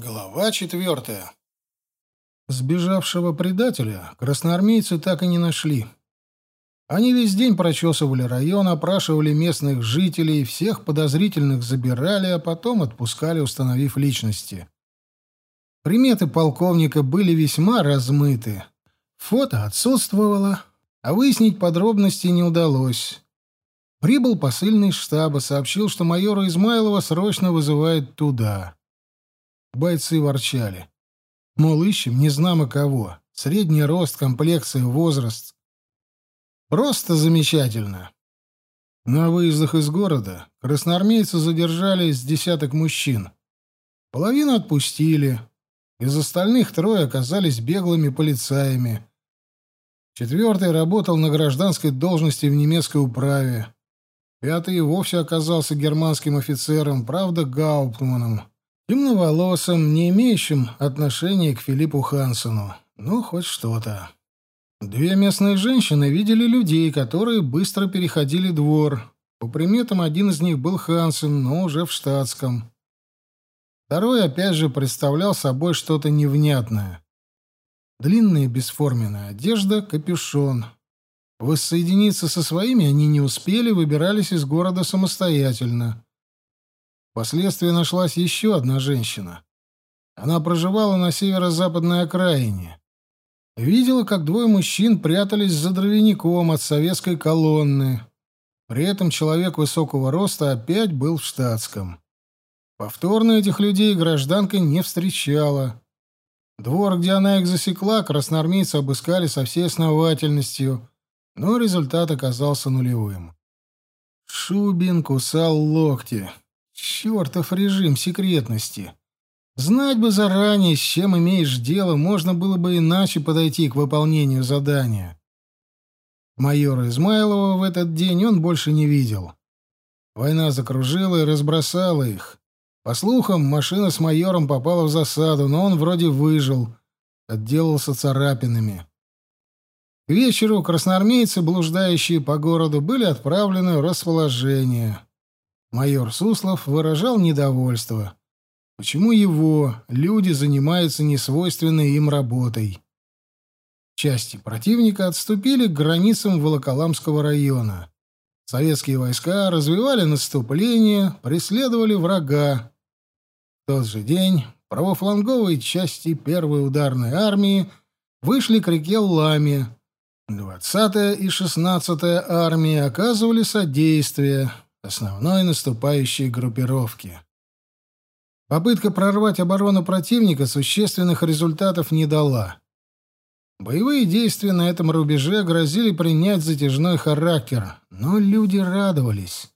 Глава четвертая. Сбежавшего предателя красноармейцы так и не нашли. Они весь день прочесывали район, опрашивали местных жителей, всех подозрительных забирали, а потом отпускали, установив личности. Приметы полковника были весьма размыты. Фото отсутствовало, а выяснить подробности не удалось. Прибыл посыльный штаба, сообщил, что майора Измайлова срочно вызывают туда. Бойцы ворчали. Мол, ищем незнамо кого. Средний рост, комплекция, возраст. Просто замечательно. На выездах из города красноармейцы задержали с десяток мужчин. Половину отпустили. Из остальных трое оказались беглыми полицаями. Четвертый работал на гражданской должности в немецкой управе. Пятый вовсе оказался германским офицером, правда, гауптманом темноволосым, не имеющим отношения к Филиппу Хансену. Ну, хоть что-то. Две местные женщины видели людей, которые быстро переходили двор. По приметам, один из них был Хансен, но уже в штатском. Второй, опять же, представлял собой что-то невнятное. Длинная бесформенная одежда, капюшон. Воссоединиться со своими они не успели, выбирались из города самостоятельно. Впоследствии нашлась еще одна женщина. Она проживала на северо-западной окраине. Видела, как двое мужчин прятались за дровяником от советской колонны. При этом человек высокого роста опять был в штатском. Повторно этих людей гражданка не встречала. Двор, где она их засекла, красноармейцы обыскали со всей основательностью, но результат оказался нулевым. Шубин кусал локти. Чертов режим секретности. Знать бы заранее, с чем имеешь дело, можно было бы иначе подойти к выполнению задания. Майора Измайлова в этот день он больше не видел. Война закружила и разбросала их. По слухам, машина с майором попала в засаду, но он вроде выжил, отделался царапинами. К вечеру красноармейцы, блуждающие по городу, были отправлены в расположение. Майор Суслов выражал недовольство. Почему его, люди, занимаются несвойственной им работой? Части противника отступили к границам Волоколамского района. Советские войска развивали наступление, преследовали врага. В тот же день правофланговые части первой ударной армии вышли к реке Ламе. 20-я и 16-я армии оказывали содействие, основной наступающей группировки. Попытка прорвать оборону противника существенных результатов не дала. Боевые действия на этом рубеже грозили принять затяжной характер, но люди радовались.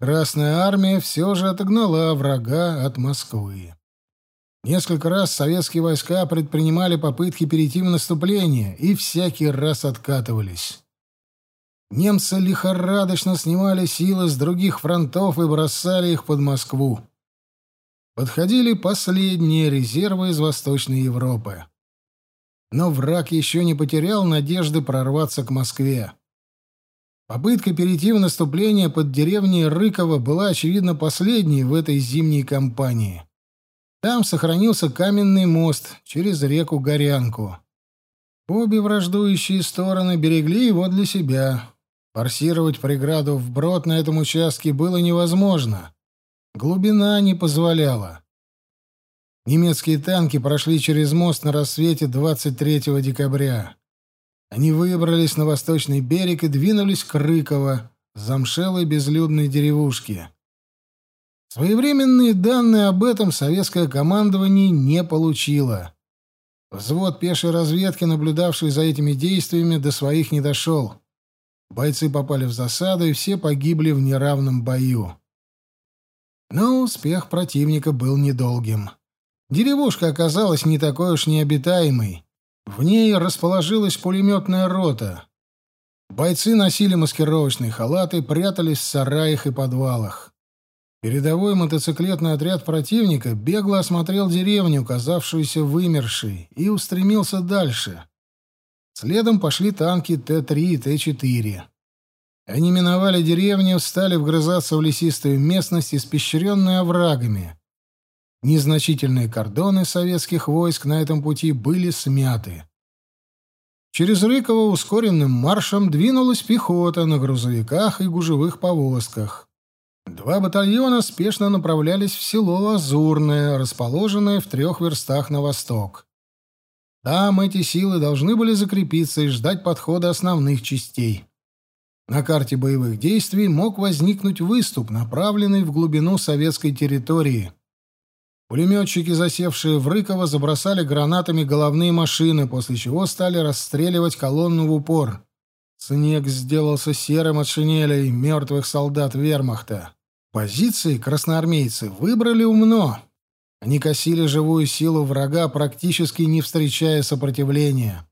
Красная армия все же отогнала врага от Москвы. Несколько раз советские войска предпринимали попытки перейти в наступление и всякий раз откатывались. Немцы лихорадочно снимали силы с других фронтов и бросали их под Москву. Подходили последние резервы из Восточной Европы. Но враг еще не потерял надежды прорваться к Москве. Попытка перейти в наступление под деревней Рыково была, очевидно, последней в этой зимней кампании. Там сохранился каменный мост через реку Горянку. Обе враждующие стороны берегли его для себя. Форсировать преграду вброд на этом участке было невозможно. Глубина не позволяла. Немецкие танки прошли через мост на рассвете 23 декабря. Они выбрались на восточный берег и двинулись к Рыково, замшелой безлюдной деревушке. Своевременные данные об этом советское командование не получило. Взвод пешей разведки, наблюдавший за этими действиями, до своих не дошел. Бойцы попали в засаду, и все погибли в неравном бою. Но успех противника был недолгим. Деревушка оказалась не такой уж необитаемой. В ней расположилась пулеметная рота. Бойцы носили маскировочные халаты, прятались в сараях и подвалах. Передовой мотоциклетный отряд противника бегло осмотрел деревню, казавшуюся вымершей, и устремился дальше. Следом пошли танки Т-3 и Т-4. Они миновали деревню, стали вгрызаться в лесистую местность, испещренную оврагами. Незначительные кордоны советских войск на этом пути были смяты. Через Рыково ускоренным маршем двинулась пехота на грузовиках и гужевых повозках. Два батальона спешно направлялись в село Лазурное, расположенное в трех верстах на восток. Там эти силы должны были закрепиться и ждать подхода основных частей. На карте боевых действий мог возникнуть выступ, направленный в глубину советской территории. Пулеметчики, засевшие в Рыково, забросали гранатами головные машины, после чего стали расстреливать колонну в упор. Снег сделался серым от шинелей мертвых солдат вермахта. Позиции красноармейцы выбрали умно. Они косили живую силу врага, практически не встречая сопротивления.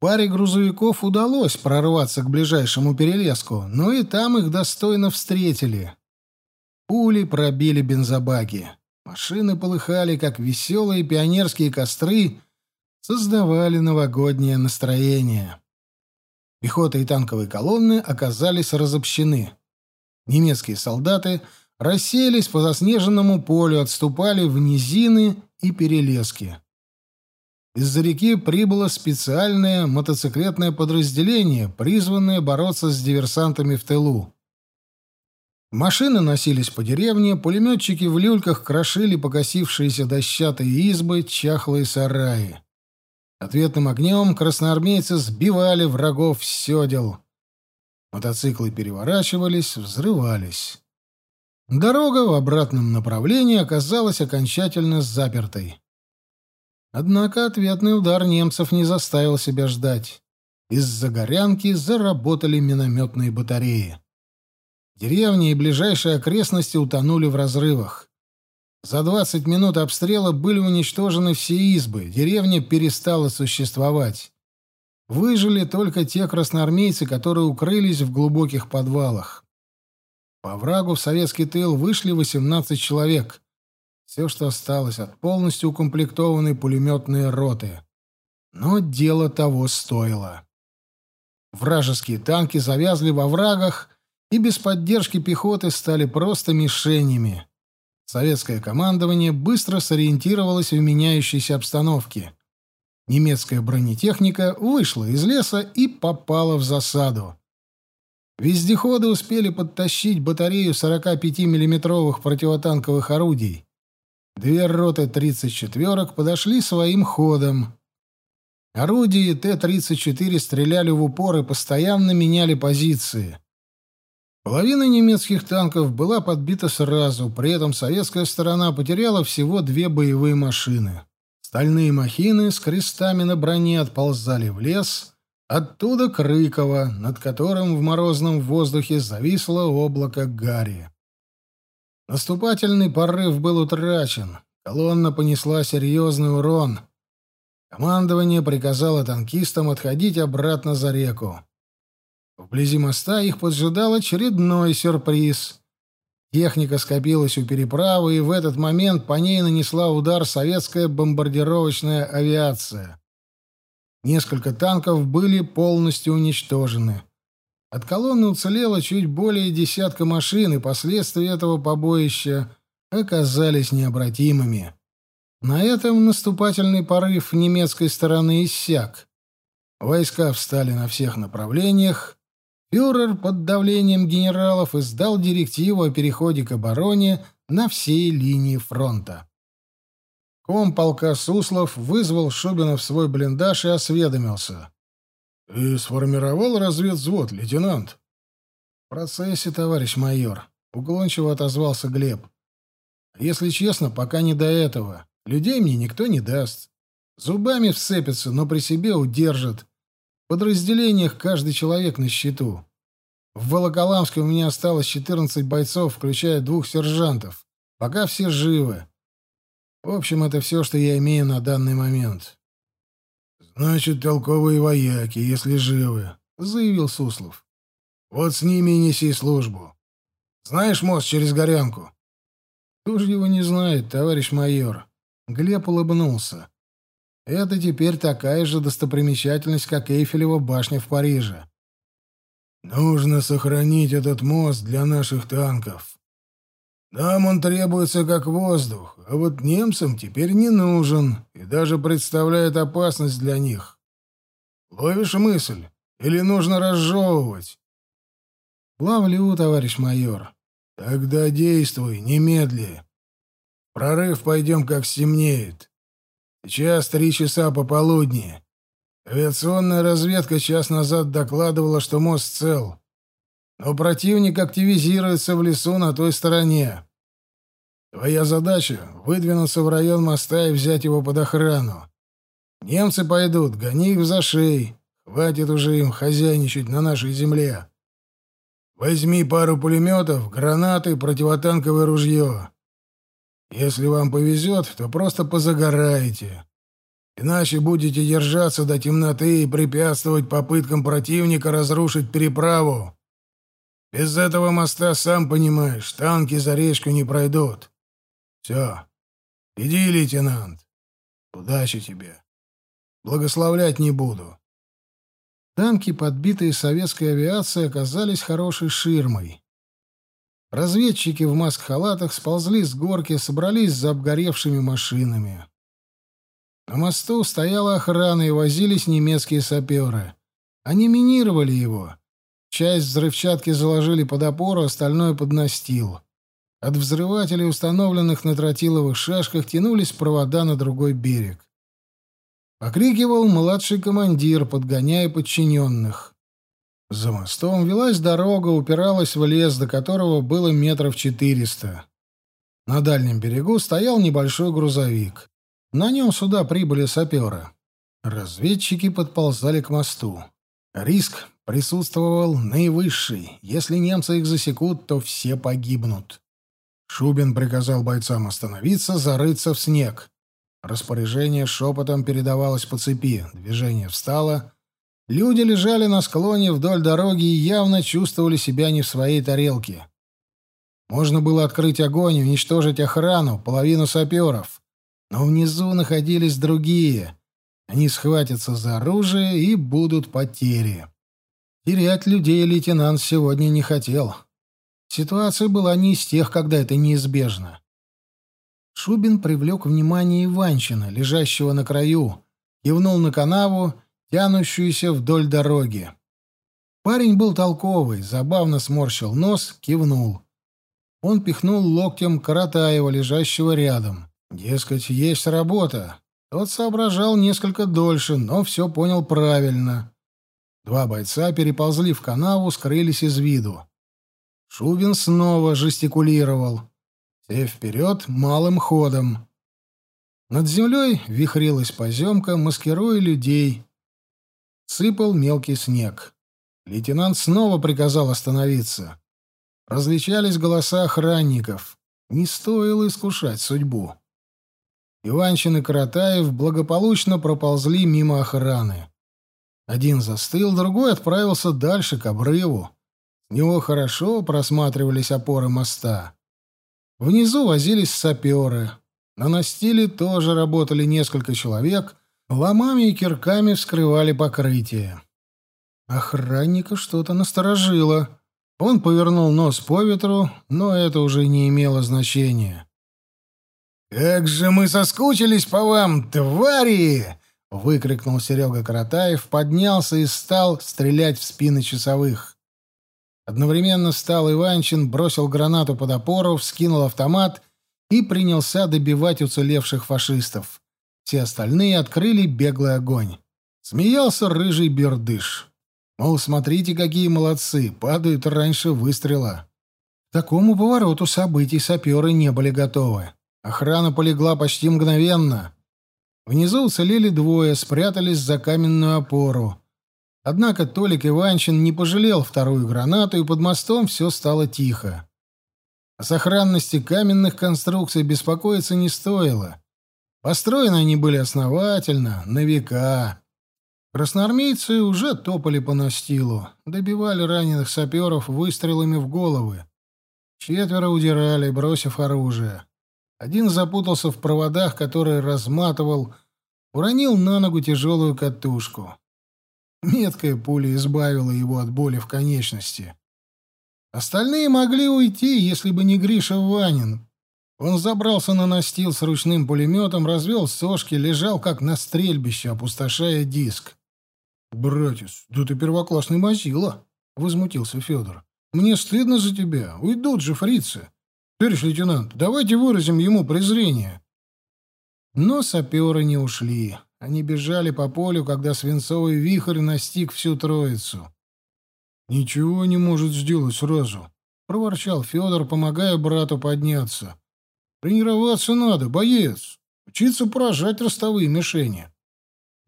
Паре грузовиков удалось прорваться к ближайшему перелеску, но и там их достойно встретили. Пули пробили бензобаки. Машины полыхали, как веселые пионерские костры, создавали новогоднее настроение. Пехота и танковые колонны оказались разобщены. Немецкие солдаты расселись по заснеженному полю, отступали в низины и перелески. Из-за реки прибыло специальное мотоциклетное подразделение, призванное бороться с диверсантами в тылу. Машины носились по деревне, пулеметчики в люльках крошили покосившиеся дощатые избы, чахлые сараи. Ответным огнем красноармейцы сбивали врагов с седел. Мотоциклы переворачивались, взрывались. Дорога в обратном направлении оказалась окончательно запертой. Однако ответный удар немцев не заставил себя ждать. Из-за горянки заработали минометные батареи. Деревни и ближайшие окрестности утонули в разрывах. За 20 минут обстрела были уничтожены все избы, деревня перестала существовать. Выжили только те красноармейцы, которые укрылись в глубоких подвалах. По врагу в советский тыл вышли 18 человек. Все, что осталось от полностью укомплектованной пулеметной роты. Но дело того стоило. Вражеские танки завязли во врагах и без поддержки пехоты стали просто мишенями. Советское командование быстро сориентировалось в меняющейся обстановке. Немецкая бронетехника вышла из леса и попала в засаду. Вездеходы успели подтащить батарею 45 миллиметровых противотанковых орудий. Две роты 34-ок подошли своим ходом. Орудия Т-34 стреляли в упор и постоянно меняли позиции. Половина немецких танков была подбита сразу, при этом советская сторона потеряла всего две боевые машины. Стальные махины с крестами на броне отползали в лес, оттуда Крыково, над которым в морозном воздухе зависло облако гари. Наступательный порыв был утрачен, колонна понесла серьезный урон. Командование приказало танкистам отходить обратно за реку. Вблизи моста их поджидал очередной сюрприз. Техника скопилась у переправы, и в этот момент по ней нанесла удар советская бомбардировочная авиация. Несколько танков были полностью уничтожены. От колонны уцелело чуть более десятка машин, и последствия этого побоища оказались необратимыми. На этом наступательный порыв немецкой стороны иссяк. Войска встали на всех направлениях, Фюрер под давлением генералов издал директиву о переходе к обороне на всей линии фронта. Комполка Суслов вызвал Шубина в свой блиндаж и осведомился. «Ты сформировал разведвзвод, лейтенант?» «В процессе, товарищ майор», — уклончиво отозвался Глеб. «Если честно, пока не до этого. Людей мне никто не даст. Зубами вцепятся, но при себе удержат подразделениях каждый человек на счету. В Волоколамске у меня осталось 14 бойцов, включая двух сержантов. Пока все живы. В общем, это все, что я имею на данный момент. «Значит, толковые вояки, если живы», — заявил Суслов. «Вот с ними и неси службу. Знаешь мост через Горянку?» «Кто же его не знает, товарищ майор?» Глеб улыбнулся. Это теперь такая же достопримечательность, как Эйфелева башня в Париже. Нужно сохранить этот мост для наших танков. Нам он требуется как воздух, а вот немцам теперь не нужен и даже представляет опасность для них. Ловишь мысль? Или нужно разжевывать? Ловлю, товарищ майор. Тогда действуй, немедли. Прорыв пойдем, как стемнеет. Сейчас три часа пополудни. Авиационная разведка час назад докладывала, что мост цел но противник активизируется в лесу на той стороне. Твоя задача — выдвинуться в район моста и взять его под охрану. Немцы пойдут, гони их в зашей. Хватит уже им хозяйничать на нашей земле. Возьми пару пулеметов, гранаты, противотанковое ружье. Если вам повезет, то просто позагораете. Иначе будете держаться до темноты и препятствовать попыткам противника разрушить переправу. Без этого моста, сам понимаешь, танки за речку не пройдут. Все. Иди, лейтенант. Удачи тебе. Благословлять не буду. Танки, подбитые советской авиацией, оказались хорошей ширмой. Разведчики в маск-халатах сползли с горки, собрались за обгоревшими машинами. На мосту стояла охрана и возились немецкие саперы. Они минировали его, Часть взрывчатки заложили под опору, остальное под настил. От взрывателей, установленных на тротиловых шашках, тянулись провода на другой берег. Покрикивал младший командир, подгоняя подчиненных. За мостом велась дорога, упиралась в лес, до которого было метров четыреста. На дальнем берегу стоял небольшой грузовик. На нем сюда прибыли саперы. Разведчики подползали к мосту. Риск присутствовал наивысший. Если немцы их засекут, то все погибнут. Шубин приказал бойцам остановиться, зарыться в снег. Распоряжение шепотом передавалось по цепи. Движение встало. Люди лежали на склоне вдоль дороги и явно чувствовали себя не в своей тарелке. Можно было открыть огонь уничтожить охрану, половину саперов. Но внизу находились другие. Они схватятся за оружие и будут потери. Терять людей лейтенант сегодня не хотел. Ситуация была не из тех, когда это неизбежно. Шубин привлек внимание Иванчина, лежащего на краю, кивнул на канаву, тянущуюся вдоль дороги. Парень был толковый, забавно сморщил нос, кивнул. Он пихнул локтем Каратаева, лежащего рядом. Дескать, есть работа. Тот соображал несколько дольше, но все понял правильно. Два бойца переползли в канаву, скрылись из виду. Шубин снова жестикулировал. Все вперед малым ходом. Над землей вихрилась поземка, маскируя людей. Сыпал мелкий снег. Лейтенант снова приказал остановиться. Различались голоса охранников. Не стоило искушать судьбу. Иванчин и Каратаев благополучно проползли мимо охраны. Один застыл, другой отправился дальше, к обрыву. С него хорошо просматривались опоры моста. Внизу возились саперы. На настиле тоже работали несколько человек, ломами и кирками вскрывали покрытие. Охранника что-то насторожило. Он повернул нос по ветру, но это уже не имело значения. «Как же мы соскучились по вам, твари!» Выкрикнул Серега Каратаев, поднялся и стал стрелять в спины часовых. Одновременно встал Иванчин, бросил гранату под опору, вскинул автомат и принялся добивать уцелевших фашистов. Все остальные открыли беглый огонь. Смеялся рыжий бердыш. Мол, смотрите, какие молодцы, падают раньше выстрела. К такому повороту событий саперы не были готовы. Охрана полегла почти мгновенно. Внизу уцелели двое, спрятались за каменную опору. Однако Толик Иванчин не пожалел вторую гранату, и под мостом все стало тихо. О сохранности каменных конструкций беспокоиться не стоило. Построены они были основательно, на века. Красноармейцы уже топали по настилу, добивали раненых саперов выстрелами в головы. Четверо удирали, бросив оружие. Один запутался в проводах, которые разматывал, уронил на ногу тяжелую катушку. Меткая пуля избавила его от боли в конечности. Остальные могли уйти, если бы не Гриша Ванин. Он забрался на настил с ручным пулеметом, развел сошки, лежал как на стрельбище, опустошая диск. «Братец, да ты первоклассный мазила!» — возмутился Федор. «Мне стыдно за тебя. Уйдут же фрицы. Товарищ лейтенант, давайте выразим ему презрение». Но саперы не ушли. Они бежали по полю, когда свинцовый вихрь настиг всю троицу. «Ничего не может сделать сразу», — проворчал Федор, помогая брату подняться. «Тренироваться надо, боец. Учиться поражать ростовые мишени».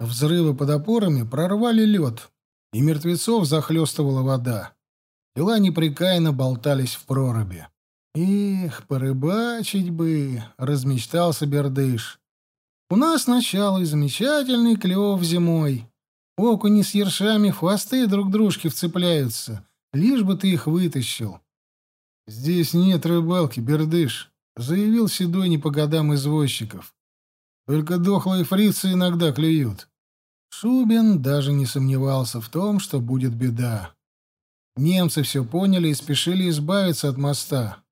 Взрывы под опорами прорвали лед, и мертвецов захлестывала вода. Тела непрекаянно болтались в проруби. «Эх, порыбачить бы!» — размечтался Бердыш. «У нас начало и замечательный клев зимой. Окуни с ершами хвосты друг дружки вцепляются, лишь бы ты их вытащил». «Здесь нет рыбалки, Бердыш», — заявил Седой не по годам извозчиков. «Только дохлые фрицы иногда клюют». Шубин даже не сомневался в том, что будет беда. Немцы все поняли и спешили избавиться от моста.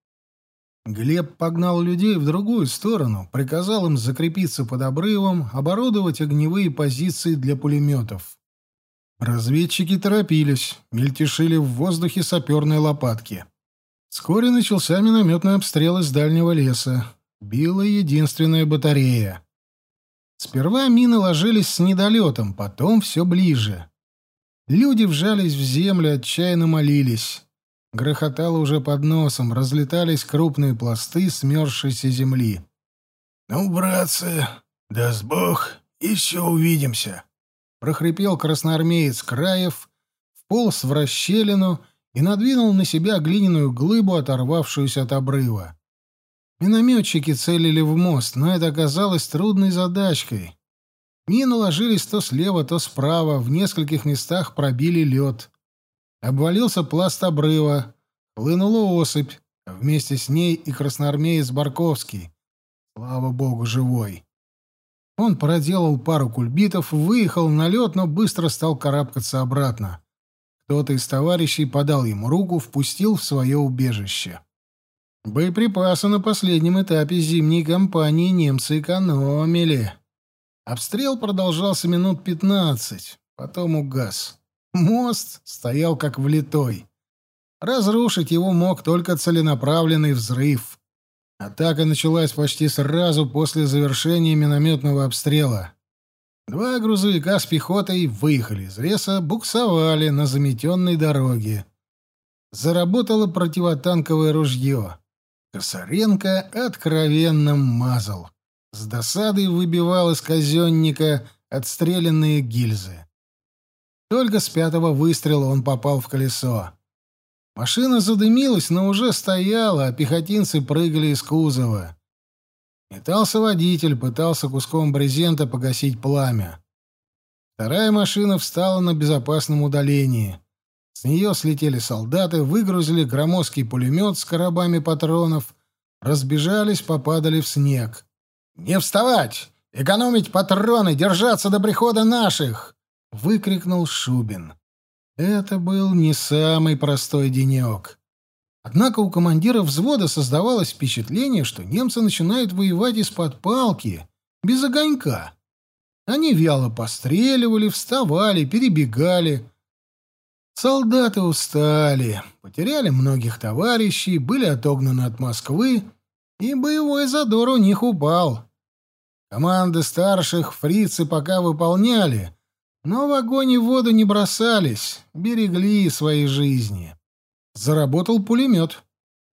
Глеб погнал людей в другую сторону, приказал им закрепиться под обрывом, оборудовать огневые позиции для пулеметов. Разведчики торопились, мельтешили в воздухе саперные лопатки. Вскоре начался минометный обстрел из дальнего леса. Била единственная батарея. Сперва мины ложились с недолетом, потом все ближе. Люди вжались в землю, отчаянно молились. Грохотало уже под носом, разлетались крупные пласты смерзшейся земли. «Ну, братцы, даст Бог, еще увидимся!» — прохрипел красноармеец Краев, вполз в расщелину и надвинул на себя глиняную глыбу, оторвавшуюся от обрыва. Минометчики целили в мост, но это оказалось трудной задачкой. Мины ложились то слева, то справа, в нескольких местах пробили лед. Обвалился пласт обрыва, хлынула осыпь, а вместе с ней и красноармеец Барковский. Слава богу, живой. Он проделал пару кульбитов, выехал на лед, но быстро стал карабкаться обратно. Кто-то из товарищей подал ему руку, впустил в свое убежище. Боеприпасы на последнем этапе зимней кампании немцы экономили. Обстрел продолжался минут пятнадцать, потом угас. Мост стоял как влитой. Разрушить его мог только целенаправленный взрыв. Атака началась почти сразу после завершения минометного обстрела. Два грузовика с пехотой выехали из леса, буксовали на заметенной дороге. Заработало противотанковое ружье. Косаренко откровенно мазал. С досадой выбивал из казенника отстрелянные гильзы. Только с пятого выстрела он попал в колесо. Машина задымилась, но уже стояла, а пехотинцы прыгали из кузова. Метался водитель, пытался куском брезента погасить пламя. Вторая машина встала на безопасном удалении. С нее слетели солдаты, выгрузили громоздкий пулемет с коробами патронов, разбежались, попадали в снег. «Не вставать! Экономить патроны! Держаться до прихода наших!» — выкрикнул Шубин. Это был не самый простой денек. Однако у командира взвода создавалось впечатление, что немцы начинают воевать из-под палки, без огонька. Они вяло постреливали, вставали, перебегали, Солдаты устали, потеряли многих товарищей, были отогнаны от Москвы, и боевой задор у них упал. Команды старших фрицы пока выполняли, но в огонь и воду не бросались, берегли свои жизни. Заработал пулемет.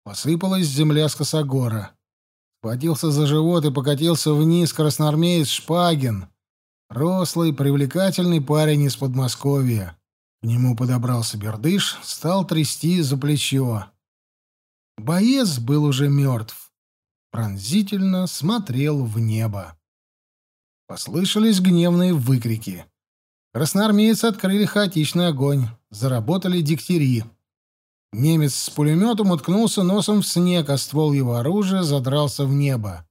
Посыпалась земля с косогора. Схватился за живот и покатился вниз красноармеец Шпагин. Рослый, привлекательный парень из Подмосковья. К нему подобрался бердыш, стал трясти за плечо. Боец был уже мертв. Пронзительно смотрел в небо. Послышались гневные выкрики. Красноармейцы открыли хаотичный огонь. Заработали дегтяри. Немец с пулеметом уткнулся носом в снег, а ствол его оружия задрался в небо.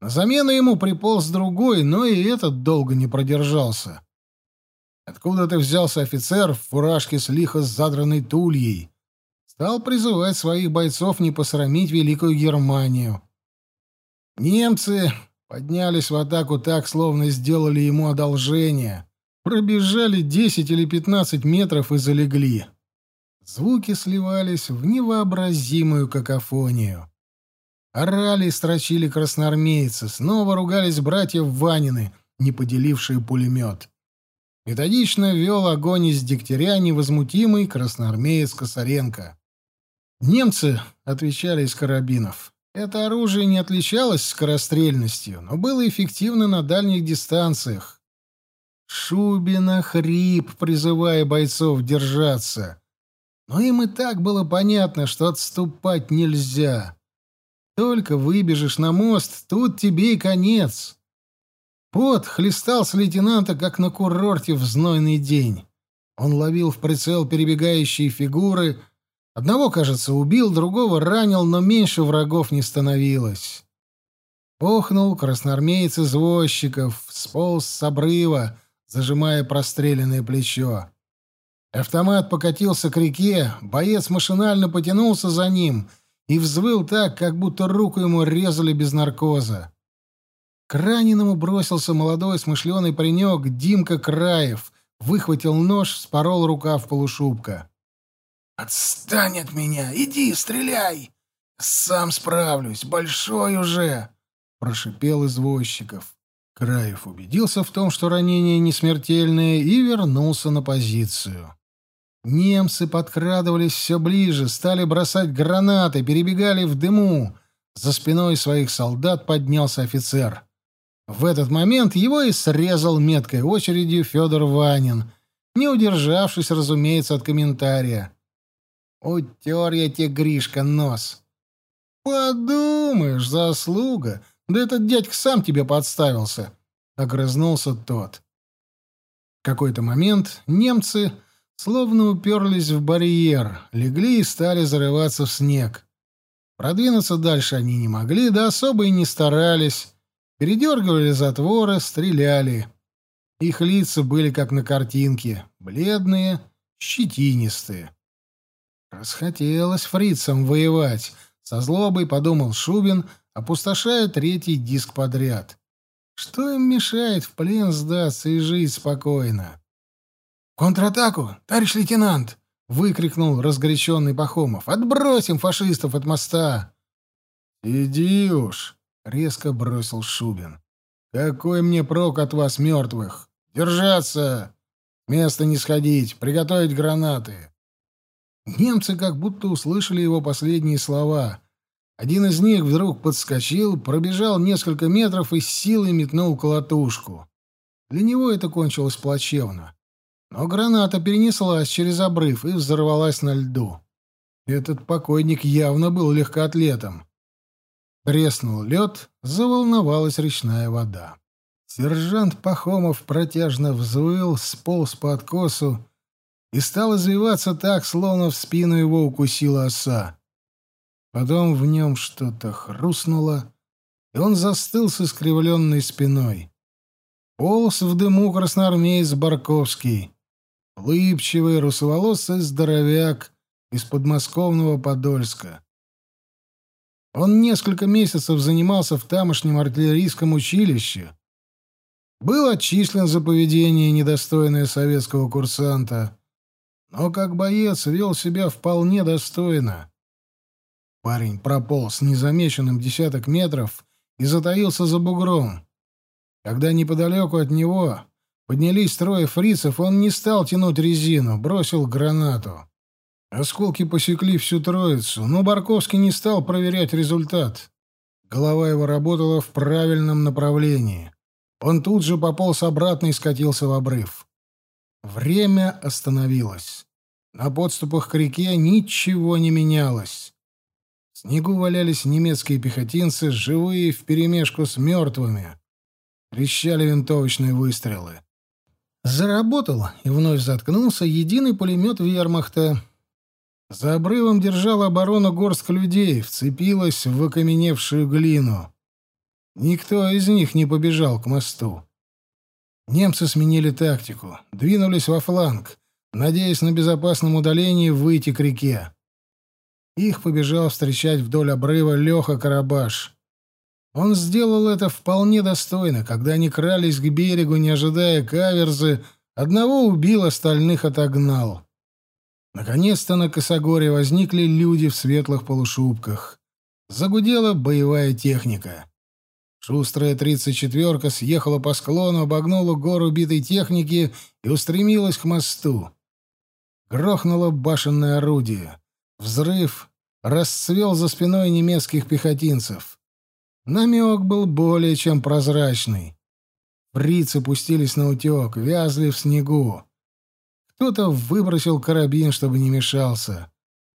На замену ему приполз другой, но и этот долго не продержался. Откуда-то взялся офицер в фуражке с лихо задранной тульей. стал призывать своих бойцов не посрамить Великую Германию. Немцы поднялись в атаку так, словно сделали ему одолжение. Пробежали 10 или 15 метров и залегли. Звуки сливались в невообразимую какофонию. Орали и строчили красноармейцы, снова ругались братья Ванины, не поделившие пулемет. Методично вел огонь из дегтяря невозмутимый красноармеец Косаренко. Немцы отвечали из карабинов. Это оружие не отличалось скорострельностью, но было эффективно на дальних дистанциях. Шубина хрип, призывая бойцов держаться. Но им и так было понятно, что отступать нельзя. Только выбежишь на мост, тут тебе и конец. Пот хлестал с лейтенанта, как на курорте в знойный день. Он ловил в прицел перебегающие фигуры. Одного, кажется, убил, другого ранил, но меньше врагов не становилось. Охнул красноармеец извозчиков, сполз с обрыва, зажимая простреленное плечо. Автомат покатился к реке, боец машинально потянулся за ним и взвыл так, как будто руку ему резали без наркоза. К раненому бросился молодой смышленый паренек Димка Краев, выхватил нож, спорол рукав полушубка. «Отстань от меня! Иди, стреляй! Сам справлюсь, большой уже!» — прошипел извозчиков. Краев убедился в том, что ранение не смертельное, и вернулся на позицию. Немцы подкрадывались все ближе, стали бросать гранаты, перебегали в дыму. За спиной своих солдат поднялся офицер. В этот момент его и срезал меткой очередью Федор Ванин, не удержавшись, разумеется, от комментария. «Утер я тебе, Гришка, нос». «Подумаешь, заслуга. Да этот дядька сам тебе подставился», — огрызнулся тот. В какой-то момент немцы словно уперлись в барьер, легли и стали зарываться в снег. Продвинуться дальше они не могли, да особо и не старались. Передергивали затворы, стреляли. Их лица были как на картинке, бледные, щетинистые. Расхотелось фрицам воевать. Со злобой подумал Шубин, опустошая третий диск подряд. Что им мешает в плен сдаться и жить спокойно? «Контратаку, товарищ лейтенант!» — выкрикнул разгоряченный Пахомов. «Отбросим фашистов от моста!» «Иди уж!» резко бросил Шубин. Какой мне прок от вас, мертвых? Держаться! Место не сходить, приготовить гранаты. Немцы как будто услышали его последние слова. Один из них вдруг подскочил, пробежал несколько метров и с силой метнул колотушку. Для него это кончилось плачевно. Но граната перенеслась через обрыв и взорвалась на льду. Этот покойник явно был легкоатлетом. Треснул лед, заволновалась речная вода. Сержант Пахомов протяжно взвыл, сполз по откосу и стал извиваться так, словно в спину его укусила оса. Потом в нем что-то хрустнуло, и он застыл с искривленной спиной. Полз в дыму красноармеец Барковский, улыбчивый, русоволосый здоровяк из подмосковного Подольска. Он несколько месяцев занимался в тамошнем артиллерийском училище. Был отчислен за поведение, недостойное советского курсанта, но как боец вел себя вполне достойно. Парень прополз незамеченным десяток метров и затаился за бугром. Когда неподалеку от него поднялись трое фрицев, он не стал тянуть резину, бросил гранату. Осколки посекли всю троицу, но Барковский не стал проверять результат. Голова его работала в правильном направлении. Он тут же пополз обратно и скатился в обрыв. Время остановилось. На подступах к реке ничего не менялось. Снегу валялись немецкие пехотинцы, живые вперемешку с мертвыми. Трещали винтовочные выстрелы. Заработал и вновь заткнулся единый пулемет вермахта, за обрывом держала оборону горстка людей, вцепилась в окаменевшую глину. Никто из них не побежал к мосту. Немцы сменили тактику, двинулись во фланг, надеясь на безопасном удалении выйти к реке. Их побежал встречать вдоль обрыва Леха Карабаш. Он сделал это вполне достойно, когда они крались к берегу, не ожидая каверзы, одного убил, остальных отогнал. Наконец-то на Косогоре возникли люди в светлых полушубках. Загудела боевая техника. Шустрая тридцать четверка съехала по склону, обогнула гору битой техники и устремилась к мосту. Грохнуло башенное орудие. Взрыв расцвел за спиной немецких пехотинцев. Намек был более чем прозрачный. Фрицы пустились на утек, вязли в снегу. Кто-то выбросил карабин, чтобы не мешался.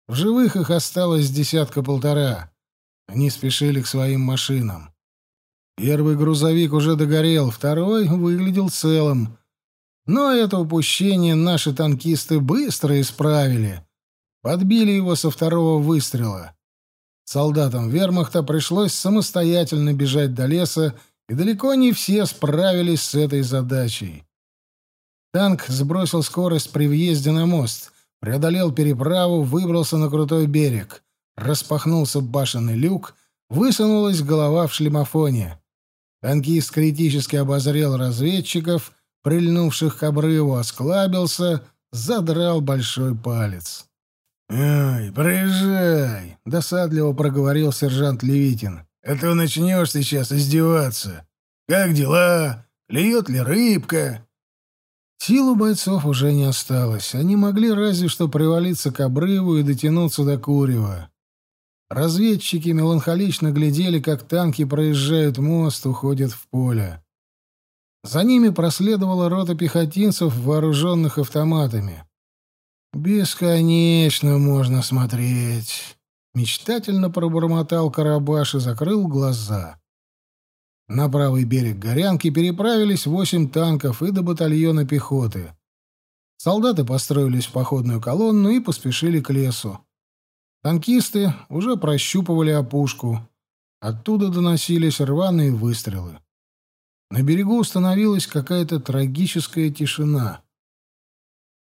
В живых их осталось десятка-полтора. Они спешили к своим машинам. Первый грузовик уже догорел, второй выглядел целым. Но это упущение наши танкисты быстро исправили. Подбили его со второго выстрела. Солдатам вермахта пришлось самостоятельно бежать до леса, и далеко не все справились с этой задачей. Танк сбросил скорость при въезде на мост, преодолел переправу, выбрался на крутой берег. Распахнулся башенный люк, высунулась голова в шлемофоне. Танкист критически обозрел разведчиков, прильнувших к обрыву, осклабился, задрал большой палец. «Ай, проезжай!» — досадливо проговорил сержант Левитин. «Это начнешь сейчас издеваться. Как дела? Клюет ли рыбка?» Сил у бойцов уже не осталось. Они могли разве что привалиться к обрыву и дотянуться до Курева. Разведчики меланхолично глядели, как танки проезжают мост, уходят в поле. За ними проследовала рота пехотинцев, вооруженных автоматами. «Бесконечно можно смотреть», — мечтательно пробормотал Карабаш и закрыл глаза. На правый берег Горянки переправились восемь танков и до батальона пехоты. Солдаты построились в походную колонну и поспешили к лесу. Танкисты уже прощупывали опушку. Оттуда доносились рваные выстрелы. На берегу установилась какая-то трагическая тишина.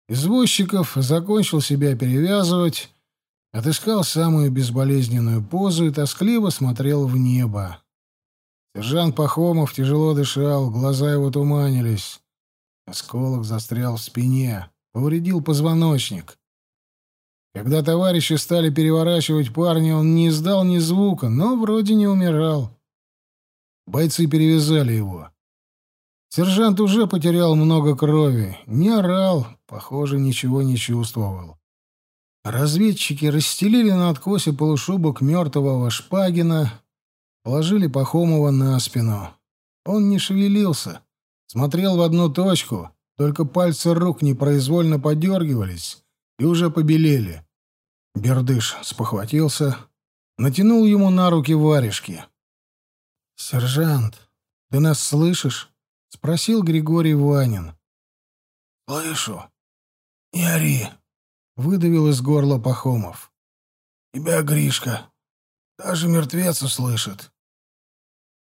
Извозчиков закончил себя перевязывать, отыскал самую безболезненную позу и тоскливо смотрел в небо. Сержант Пахомов тяжело дышал, глаза его туманились. Осколок застрял в спине, повредил позвоночник. Когда товарищи стали переворачивать парня, он не издал ни звука, но вроде не умирал. Бойцы перевязали его. Сержант уже потерял много крови, не орал, похоже, ничего не чувствовал. Разведчики расстелили на откосе полушубок мертвого Шпагина, положили Пахомова на спину. Он не шевелился, смотрел в одну точку, только пальцы рук непроизвольно подергивались, и уже побелели. Бердыш спохватился, натянул ему на руки варежки. «Сержант, ты нас слышишь?» — спросил Григорий Ванин. «Слышу. Не ори», — выдавил из горла Пахомов. «Тебя, Гришка, даже мертвец услышит.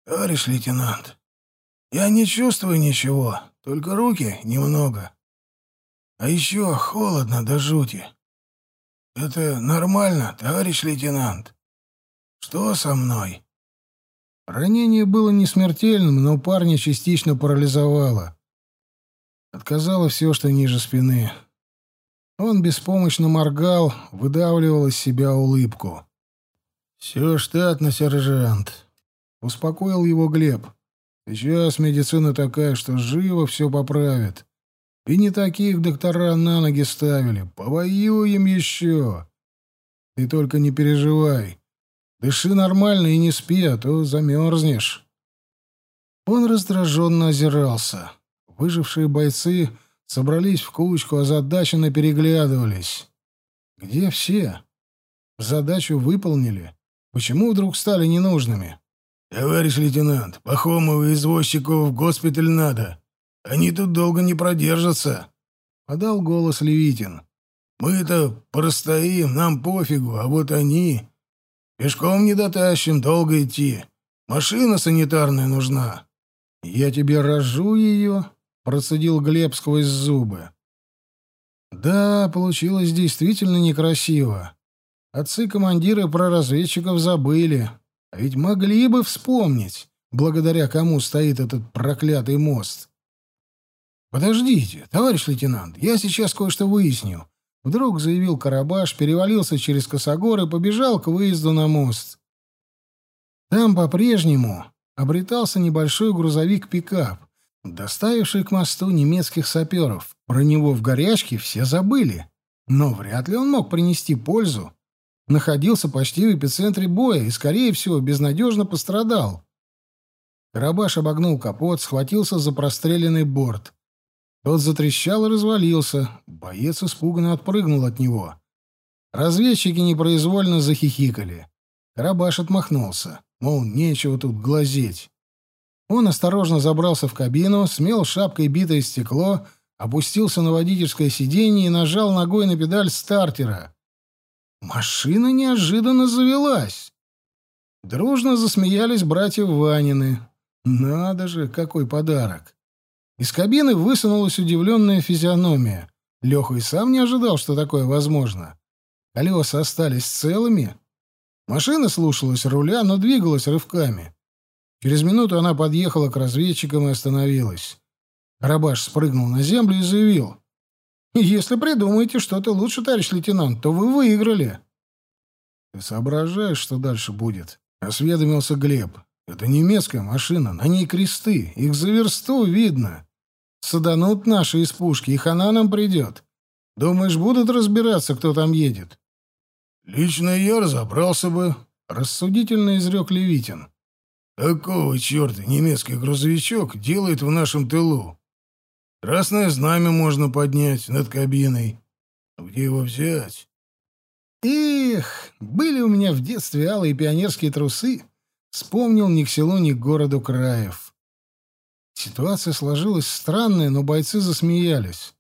Товарищ лейтенант, я не чувствую ничего, только руки немного. А еще холодно до жути. Это нормально, товарищ лейтенант? Что со мной? Ранение было не смертельным, но парня частично парализовало. Отказало все, что ниже спины. Он беспомощно моргал, выдавливал из себя улыбку. «Все штатно, сержант», — успокоил его Глеб. «Сейчас медицина такая, что живо все поправит. И не таких доктора на ноги ставили. Повоюем еще. Ты только не переживай. Дыши нормально и не спи, а то замерзнешь. Он раздраженно озирался. Выжившие бойцы собрались в кучку, озадаченно переглядывались. Где все? Задачу выполнили. Почему вдруг стали ненужными? — Товарищ лейтенант, Пахомова извозчиков в госпиталь надо. Они тут долго не продержатся, — подал голос Левитин. Мы-то простоим, нам пофигу, а вот они... Пешком не дотащим, долго идти. Машина санитарная нужна. Я тебе рожу ее, — процедил Глеб сквозь зубы. Да, получилось действительно некрасиво. Отцы-командиры про разведчиков забыли. А ведь могли бы вспомнить, благодаря кому стоит этот проклятый мост. «Подождите, товарищ лейтенант, я сейчас кое-что выясню», — вдруг заявил Карабаш, перевалился через косогор и побежал к выезду на мост. Там по-прежнему обретался небольшой грузовик-пикап, доставивший к мосту немецких саперов. Про него в горячке все забыли. Но вряд ли он мог принести пользу. Находился почти в эпицентре боя и, скорее всего, безнадежно пострадал. Карабаш обогнул капот, схватился за простреленный борт. Тот затрещал и развалился. Боец испуганно отпрыгнул от него. Разведчики непроизвольно захихикали. Карабаш отмахнулся. Мол, нечего тут глазеть. Он осторожно забрался в кабину, смел шапкой битое стекло, опустился на водительское сиденье и нажал ногой на педаль стартера. Машина неожиданно завелась. Дружно засмеялись братья Ванины. Надо же, какой подарок. Из кабины высунулась удивленная физиономия. Леха и сам не ожидал, что такое возможно. Колеса остались целыми. Машина слушалась руля, но двигалась рывками. Через минуту она подъехала к разведчикам и остановилась. Рабаш спрыгнул на землю и заявил. «Если придумаете что-то лучше, товарищ лейтенант, то вы выиграли». «Ты соображаешь, что дальше будет?» — осведомился Глеб. «Это немецкая машина, на ней кресты, их за версту видно. Саданут наши из пушки, и хана нам придет. Думаешь, будут разбираться, кто там едет?» «Лично я разобрался бы», — рассудительно изрек Левитин. Какого черта немецкий грузовичок делает в нашем тылу? Красное знамя можно поднять над кабиной. Где его взять? Эх, были у меня в детстве алые пионерские трусы. Вспомнил ни к селу, ни к городу краев. Ситуация сложилась странная, но бойцы засмеялись.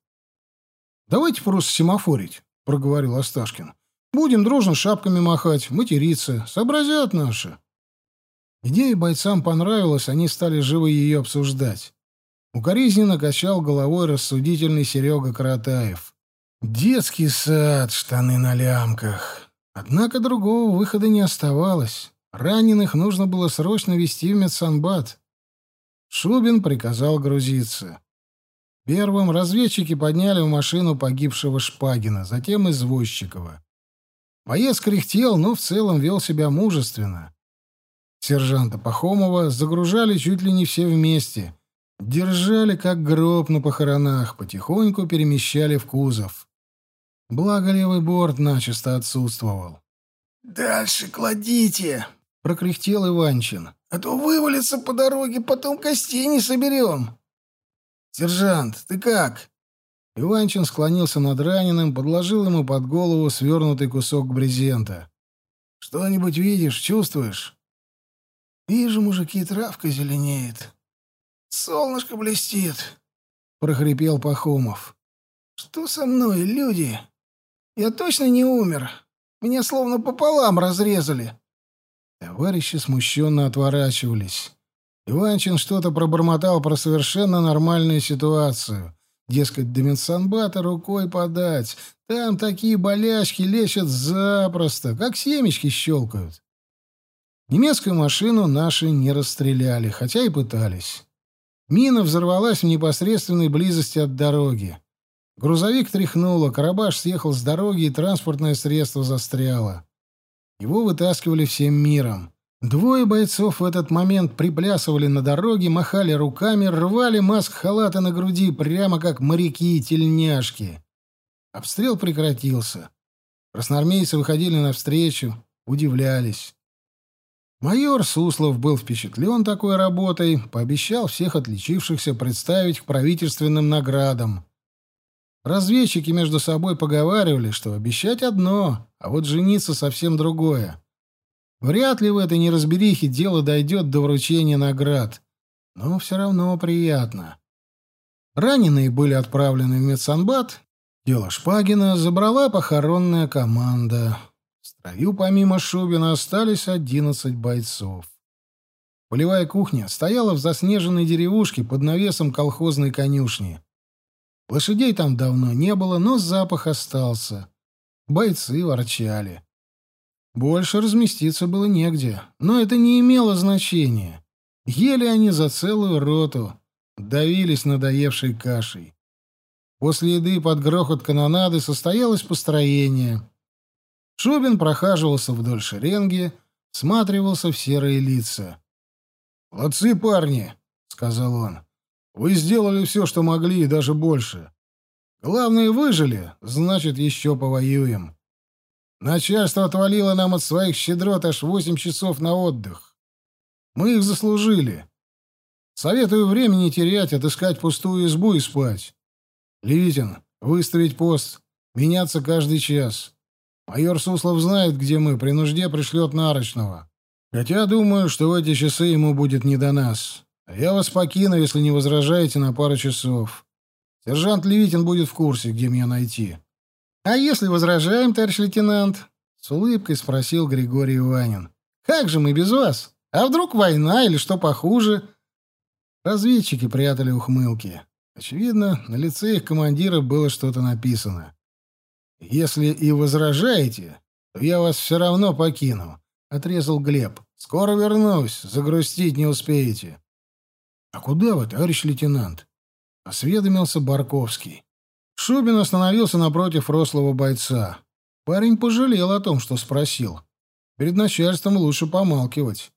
«Давайте просто семафорить», — проговорил Осташкин. «Будем дружно шапками махать, материться. Сообразят наши». Идея бойцам понравилась, они стали живо ее обсуждать. Укоризненно качал головой рассудительный Серега Каратаев. «Детский сад, штаны на лямках». Однако другого выхода не оставалось. Раненых нужно было срочно везти в медсанбат. Шубин приказал грузиться. Первым разведчики подняли в машину погибшего Шпагина, затем извозчикова. Боец кряхтел, но в целом вел себя мужественно. Сержанта Пахомова загружали чуть ли не все вместе. Держали как гроб на похоронах, потихоньку перемещали в кузов. Благо левый борт начисто отсутствовал. «Дальше кладите!» — прокряхтел Иванчин. «А то вывалится по дороге, потом костей не соберем!» «Сержант, ты как?» Иванчин склонился над раненым, подложил ему под голову свернутый кусок брезента. «Что-нибудь видишь, чувствуешь?» Вижу, мужики, травка зеленеет. Солнышко блестит, — прохрипел Пахомов. Что со мной, люди? Я точно не умер. Меня словно пополам разрезали. Товарищи смущенно отворачивались. Иванчин что-то пробормотал про совершенно нормальную ситуацию. Дескать, до медсанбата рукой подать. Там такие болячки лечат запросто, как семечки щелкают. Немецкую машину наши не расстреляли, хотя и пытались. Мина взорвалась в непосредственной близости от дороги. Грузовик тряхнуло, Карабаш съехал с дороги, и транспортное средство застряло. Его вытаскивали всем миром. Двое бойцов в этот момент приплясывали на дороге, махали руками, рвали маск-халаты на груди, прямо как моряки и тельняшки. Обстрел прекратился. Красноармейцы выходили навстречу, удивлялись. Майор Суслов был впечатлен такой работой, пообещал всех отличившихся представить к правительственным наградам. Разведчики между собой поговаривали, что обещать одно, а вот жениться совсем другое. Вряд ли в этой неразберихе дело дойдет до вручения наград, но все равно приятно. Раненые были отправлены в медсанбат, тело Шпагина забрала похоронная команда строю помимо Шубина остались одиннадцать бойцов. Полевая кухня стояла в заснеженной деревушке под навесом колхозной конюшни. Лошадей там давно не было, но запах остался. Бойцы ворчали. Больше разместиться было негде, но это не имело значения. Ели они за целую роту, давились надоевшей кашей. После еды под грохот канонады состоялось построение. Шубин прохаживался вдоль шеренги, всматривался в серые лица. «Молодцы, парни!» — сказал он. «Вы сделали все, что могли, и даже больше. Главное, выжили, значит, еще повоюем. Начальство отвалило нам от своих щедрот аж восемь часов на отдых. Мы их заслужили. Советую времени терять, отыскать пустую избу и спать. Левитин, выставить пост, меняться каждый час. Майор Суслов знает, где мы, при нужде пришлет нарочного. Хотя думаю, что в эти часы ему будет не до нас. А я вас покину, если не возражаете, на пару часов. Сержант Левитин будет в курсе, где меня найти. «А если возражаем, товарищ лейтенант?» — с улыбкой спросил Григорий Иванин. «Как же мы без вас? А вдруг война или что похуже?» Разведчики прятали ухмылки. Очевидно, на лице их командира было что-то написано. «Если и возражаете, то я вас все равно покину», — отрезал Глеб. «Скоро вернусь, загрустить не успеете». «А куда вы, товарищ лейтенант?» — осведомился Барковский. Шубин остановился напротив рослого бойца. Парень пожалел о том, что спросил. Перед начальством лучше помалкивать.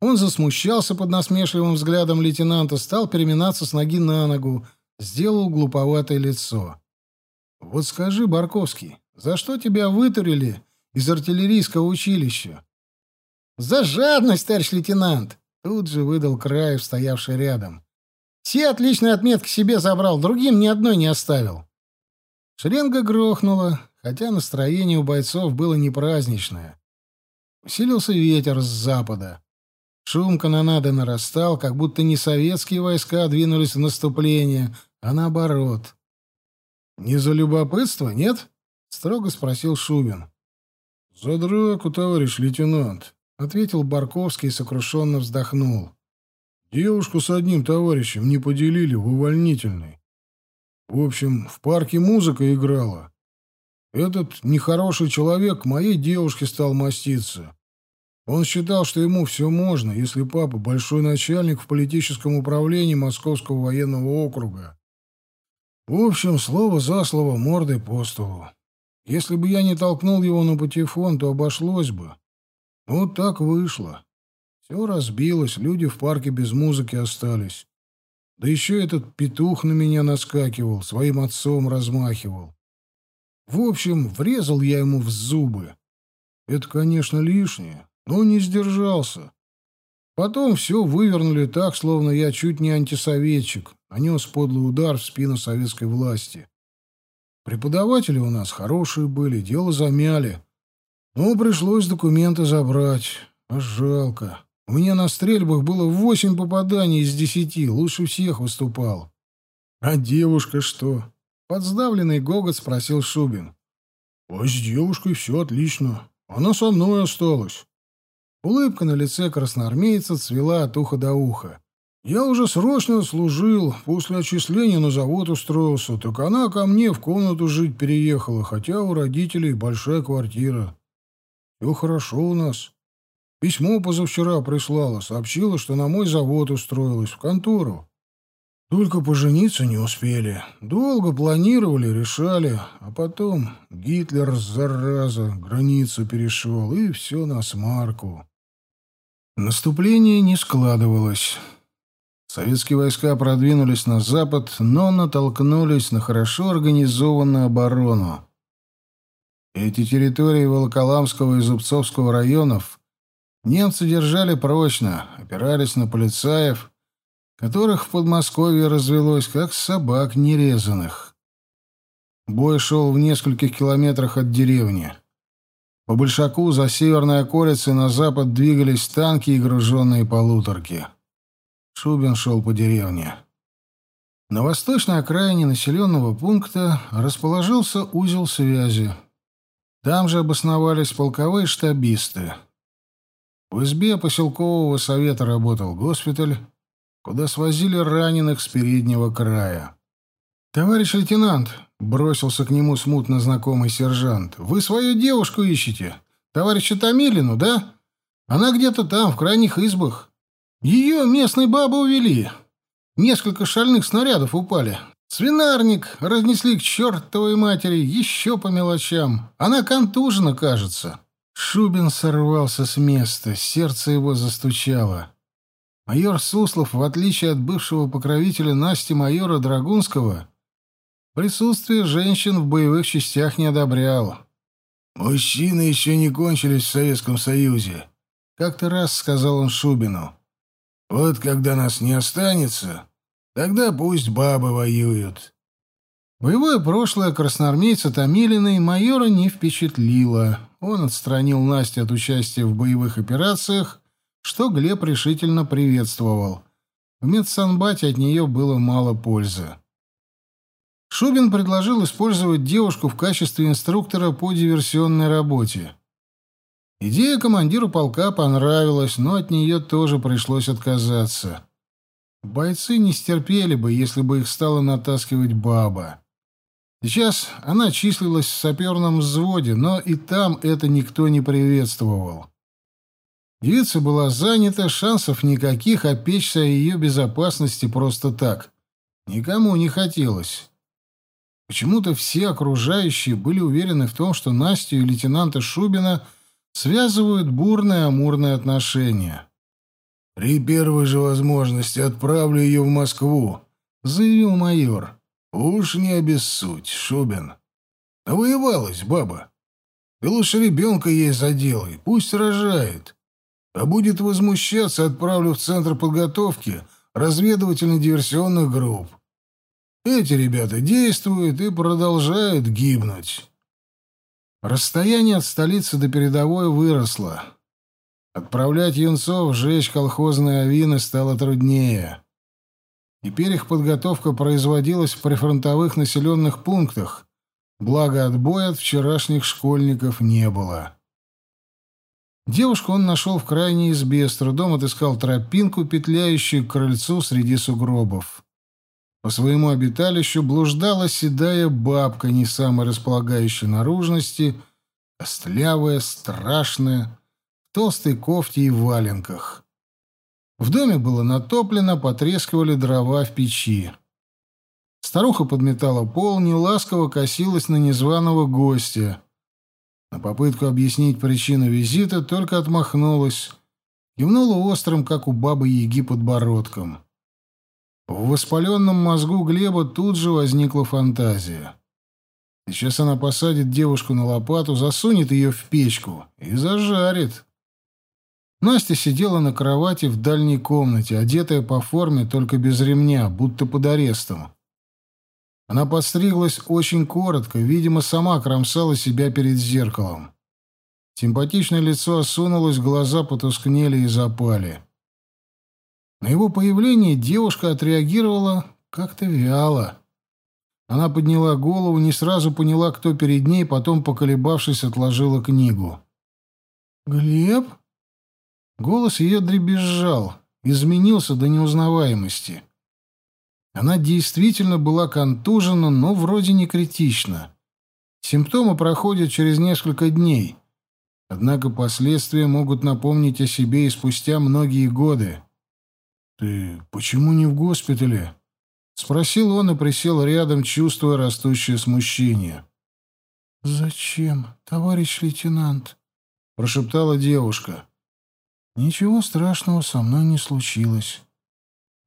Он засмущался под насмешливым взглядом лейтенанта, стал переминаться с ноги на ногу, сделал глуповатое лицо. «Вот скажи, Барковский, за что тебя вытурили из артиллерийского училища?» «За жадность, товарищ лейтенант!» Тут же выдал Краев, стоявший рядом. «Все отличные отметки себе забрал, другим ни одной не оставил». Шеренга грохнула, хотя настроение у бойцов было не праздничное. Усилился ветер с запада. Шум канонады нарастал, как будто не советские войска двинулись в наступление, а наоборот. «Не за любопытство, нет?» — строго спросил Шубин. «За драку, товарищ лейтенант», — ответил Барковский и сокрушенно вздохнул. «Девушку с одним товарищем не поделили в увольнительной. В общем, в парке музыка играла. Этот нехороший человек к моей девушке стал маститься. Он считал, что ему все можно, если папа большой начальник в политическом управлении Московского военного округа. В общем, слово за слово, мордой по столу. Если бы я не толкнул его на патефон, то обошлось бы. Вот так вышло. Все разбилось, люди в парке без музыки остались. Да еще этот петух на меня наскакивал, своим отцом размахивал. В общем, врезал я ему в зубы. Это, конечно, лишнее, но не сдержался. Потом все вывернули так, словно я чуть не антисоветчик, нанес подлый удар в спину советской власти. Преподаватели у нас хорошие были, дело замяли. Но пришлось документы забрать. А жалко. У меня на стрельбах было восемь попаданий из десяти, лучше всех выступал. А девушка что? Подсдавленный гогот спросил Шубин. А с девушкой все отлично. Она со мной осталась. Улыбка на лице красноармейца цвела от уха до уха. Я уже срочно служил, после отчисления на завод устроился, так она ко мне в комнату жить переехала, хотя у родителей большая квартира. Все хорошо у нас. Письмо позавчера прислала, сообщила, что на мой завод устроилась, в контору. Только пожениться не успели. Долго планировали, решали, а потом Гитлер, зараза, границу перешел, и все на смарку. Наступление не складывалось. Советские войска продвинулись на запад, но натолкнулись на хорошо организованную оборону. Эти территории Волоколамского и Зубцовского районов Немцы держали прочно, опирались на полицаев, которых в Подмосковье развелось, как собак нерезанных. Бой шел в нескольких километрах от деревни. По Большаку за северной околицей на запад двигались танки и груженные полуторки. Шубин шел по деревне. На восточной окраине населенного пункта расположился узел связи. Там же обосновались полковые штабисты — в избе поселкового совета работал госпиталь, куда свозили раненых с переднего края. «Товарищ лейтенант», — бросился к нему смутно знакомый сержант, — «вы свою девушку ищете? товарища Томилину, да? Она где-то там, в крайних избах. Ее местные бабы увели. Несколько шальных снарядов упали. Свинарник разнесли к чертовой матери, еще по мелочам. Она контужена, кажется. Шубин сорвался с места, сердце его застучало. Майор Суслов, в отличие от бывшего покровителя Насти майора Драгунского, присутствие женщин в боевых частях не одобрял. «Мужчины еще не кончились в Советском Союзе», — как-то раз сказал он Шубину. «Вот когда нас не останется, тогда пусть бабы воюют». Боевое прошлое красноармейца Томилина майора не впечатлило. Он отстранил Настю от участия в боевых операциях что Глеб решительно приветствовал. В медсанбате от нее было мало пользы. Шубин предложил использовать девушку в качестве инструктора по диверсионной работе. Идея командиру полка понравилась, но от нее тоже пришлось отказаться. Бойцы не стерпели бы, если бы их стала натаскивать баба. Сейчас она числилась в саперном взводе, но и там это никто не приветствовал. Девица была занята, шансов никаких опечься о ее безопасности просто так. Никому не хотелось. Почему-то все окружающие были уверены в том, что Настю и лейтенанта Шубина связывают бурные амурные отношения. «При первой же возможности отправлю ее в Москву», — заявил майор. «Уж не обессудь, Шубин. Навоевалась баба. Ты лучше ребенка ей заделай, пусть рожает. А будет возмущаться, отправлю в центр подготовки разведывательно-диверсионных групп. Эти ребята действуют и продолжают гибнуть. Расстояние от столицы до передовой выросло. Отправлять юнцов сжечь колхозные авины стало труднее. Теперь их подготовка производилась в прифронтовых населенных пунктах, благо отбоя от вчерашних школьников не было. Девушку он нашел в крайней избе, с трудом отыскал тропинку, петляющую к крыльцу среди сугробов. По своему обиталищу блуждала седая бабка, не самой располагающей наружности, остлявая, страшная, в толстой кофте и валенках. В доме было натоплено, потрескивали дрова в печи. Старуха подметала пол, неласково косилась на незваного гостя. На попытку объяснить причину визита только отмахнулась, кивнула острым, как у бабы-яги, подбородком. В воспаленном мозгу Глеба тут же возникла фантазия. Сейчас она посадит девушку на лопату, засунет ее в печку и зажарит. Настя сидела на кровати в дальней комнате, одетая по форме, только без ремня, будто под арестом. Она подстриглась очень коротко, видимо, сама кромсала себя перед зеркалом. Симпатичное лицо осунулось, глаза потускнели и запали. На его появление девушка отреагировала как-то вяло. Она подняла голову, не сразу поняла, кто перед ней, потом, поколебавшись, отложила книгу. «Глеб?» Голос ее дребезжал, изменился до неузнаваемости. Она действительно была контужена, но вроде не критично. Симптомы проходят через несколько дней. Однако последствия могут напомнить о себе и спустя многие годы. «Ты почему не в госпитале?» — спросил он и присел рядом, чувствуя растущее смущение. «Зачем, товарищ лейтенант?» — прошептала девушка. «Ничего страшного со мной не случилось.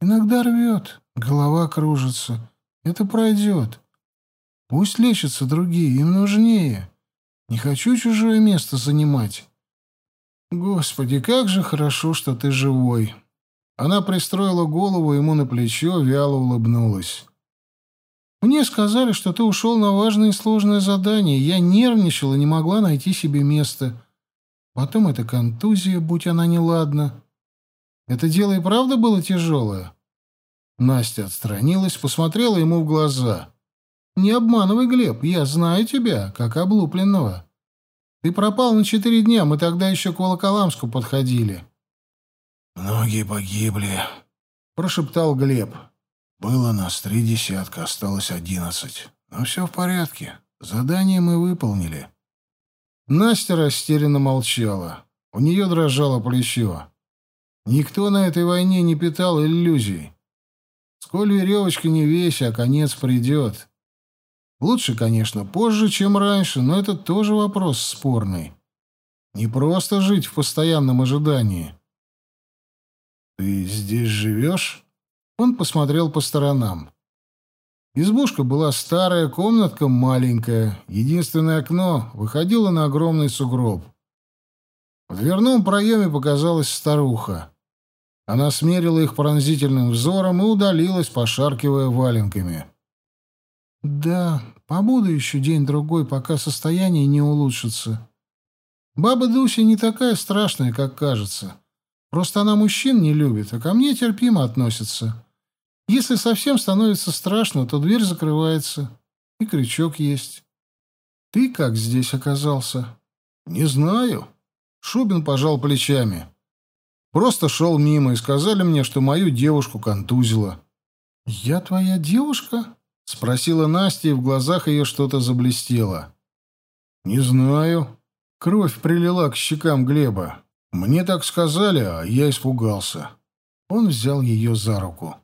Иногда рвет, Голова кружится. Это пройдет. Пусть лечатся другие, им нужнее. Не хочу чужое место занимать. Господи, как же хорошо, что ты живой. Она пристроила голову ему на плечо, вяло улыбнулась. Мне сказали, что ты ушел на важное и сложное задание. Я нервничала, не могла найти себе место. Потом эта контузия, будь она неладна. Это дело и правда было тяжелое? Настя отстранилась, посмотрела ему в глаза. «Не обманывай, Глеб, я знаю тебя, как облупленного. Ты пропал на четыре дня, мы тогда еще к Волоколамску подходили». «Многие погибли», — прошептал Глеб. «Было нас три десятка, осталось одиннадцать. Но все в порядке. Задание мы выполнили». Настя растерянно молчала. У нее дрожало плечо. Никто на этой войне не питал иллюзий. Сколь веревочка не весь, а конец придет. Лучше, конечно, позже, чем раньше, но это тоже вопрос спорный. Не просто жить в постоянном ожидании. «Ты здесь живешь?» Он посмотрел по сторонам. Избушка была старая, комнатка маленькая. Единственное окно выходило на огромный сугроб. В дверном проеме показалась старуха. Она смерила их пронзительным взором и удалилась, пошаркивая валенками. «Да, побуду еще день-другой, пока состояние не улучшится. Баба Дуся не такая страшная, как кажется. Просто она мужчин не любит, а ко мне терпимо относится. Если совсем становится страшно, то дверь закрывается, и крючок есть. Ты как здесь оказался? Не знаю. Шубин пожал плечами. Просто шел мимо и сказали мне, что мою девушку контузило. Я твоя девушка? Спросила Настя, и в глазах ее что-то заблестело. Не знаю. Кровь прилила к щекам Глеба. Мне так сказали, а я испугался. Он взял ее за руку.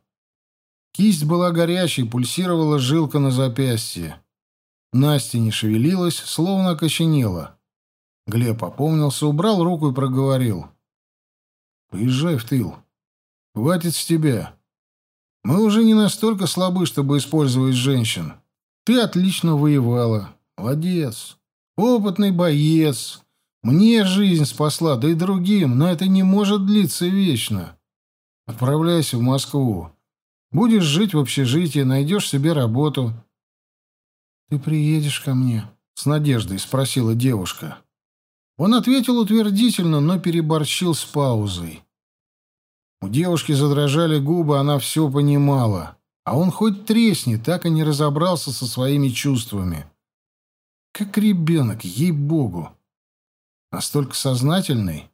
Кисть была горячей, пульсировала жилка на запястье. Настя не шевелилась, словно окоченела. Глеб опомнился, убрал руку и проговорил. «Поезжай в тыл. Хватит с тебя. Мы уже не настолько слабы, чтобы использовать женщин. Ты отлично воевала. Молодец. Опытный боец. Мне жизнь спасла, да и другим, но это не может длиться вечно. Отправляйся в Москву. Будешь жить в общежитии, найдешь себе работу. — Ты приедешь ко мне? — с надеждой спросила девушка. Он ответил утвердительно, но переборщил с паузой. У девушки задрожали губы, она все понимала. А он хоть тресни, так и не разобрался со своими чувствами. Как ребенок, ей-богу. Настолько сознательный.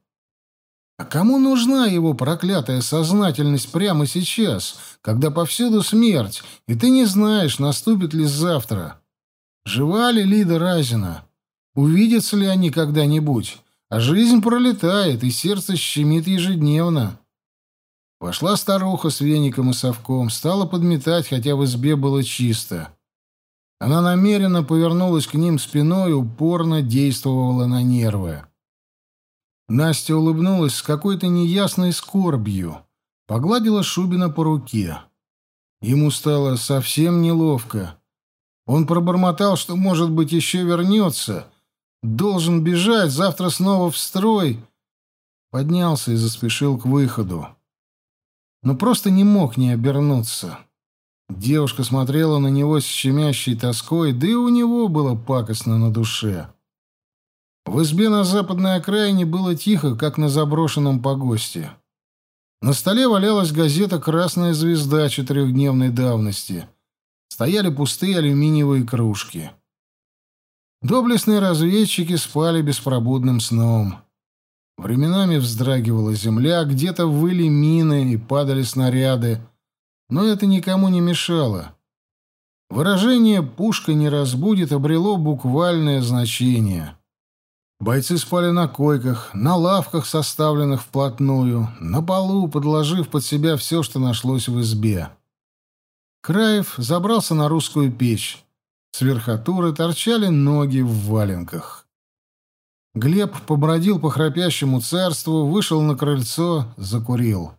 А кому нужна его проклятая сознательность прямо сейчас, когда повсюду смерть, и ты не знаешь, наступит ли завтра? Жива ли Лида Разина? Увидятся ли они когда-нибудь? А жизнь пролетает, и сердце щемит ежедневно. Вошла старуха с веником и совком, стала подметать, хотя в избе было чисто. Она намеренно повернулась к ним спиной и упорно действовала на нервы. Настя улыбнулась с какой-то неясной скорбью, погладила Шубина по руке. Ему стало совсем неловко. Он пробормотал, что, может быть, еще вернется. Должен бежать, завтра снова в строй. Поднялся и заспешил к выходу. Но просто не мог не обернуться. Девушка смотрела на него с щемящей тоской, да и у него было пакостно на душе. В избе на западной окраине было тихо, как на заброшенном погосте. На столе валялась газета «Красная звезда» четырехдневной давности. Стояли пустые алюминиевые кружки. Доблестные разведчики спали беспробудным сном. Временами вздрагивала земля, где-то выли мины и падали снаряды, но это никому не мешало. Выражение «пушка не разбудит» обрело буквальное значение. Бойцы спали на койках, на лавках, составленных вплотную, на полу, подложив под себя все, что нашлось в избе. Краев забрался на русскую печь. С верхотуры торчали ноги в валенках. Глеб побродил по храпящему царству, вышел на крыльцо, закурил.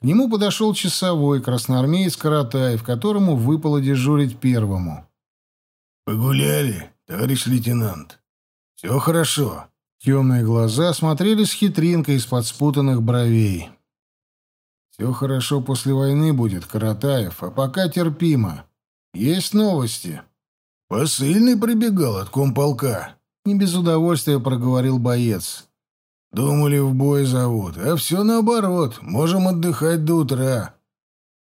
К нему подошел часовой, красноармеец Каратаев, которому выпало дежурить первому. «Погуляли, товарищ лейтенант?» «Все хорошо». Темные глаза смотрели с хитринкой из-под спутанных бровей. «Все хорошо после войны будет, Каратаев, а пока терпимо. Есть новости?» «Посыльный прибегал от комполка», — не без удовольствия проговорил боец. «Думали, в бой зовут, а все наоборот, можем отдыхать до утра.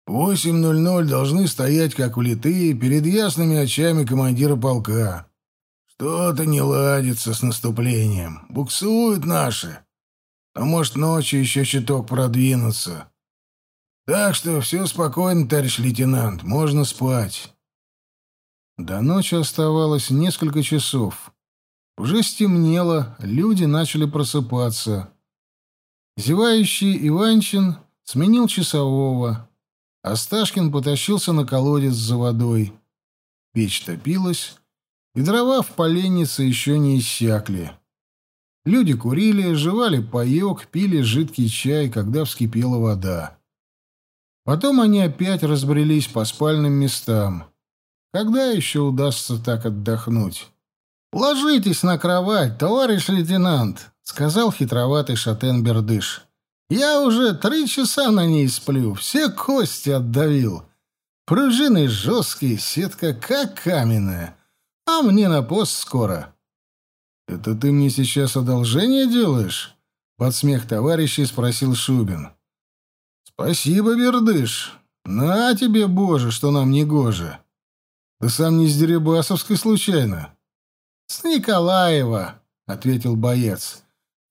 В 8.00 должны стоять, как влитые, перед ясными очами командира полка. Что-то не ладится с наступлением. Буксуют наши. А может, ночью еще чуток продвинуться. Так что все спокойно, товарищ лейтенант, можно спать. До ночи оставалось несколько часов. Уже стемнело, люди начали просыпаться. Зевающий Иванчин сменил часового. Асташкин потащился на колодец за водой. Печь топилась, и дрова в поленнице еще не иссякли. Люди курили, жевали паек, пили жидкий чай, когда вскипела вода. Потом они опять разбрелись по спальным местам. Когда еще удастся так отдохнуть? «Ложитесь на кровать, товарищ лейтенант», — сказал хитроватый шатен Бердыш. «Я уже три часа на ней сплю, все кости отдавил. Пружины жесткие, сетка как каменная. А мне на пост скоро». «Это ты мне сейчас одолжение делаешь?» Под смех товарищей спросил Шубин. «Спасибо, Бердыш. На тебе, Боже, что нам не гоже. Ты сам не с Дерибасовской случайно?» «С Николаева», — ответил боец.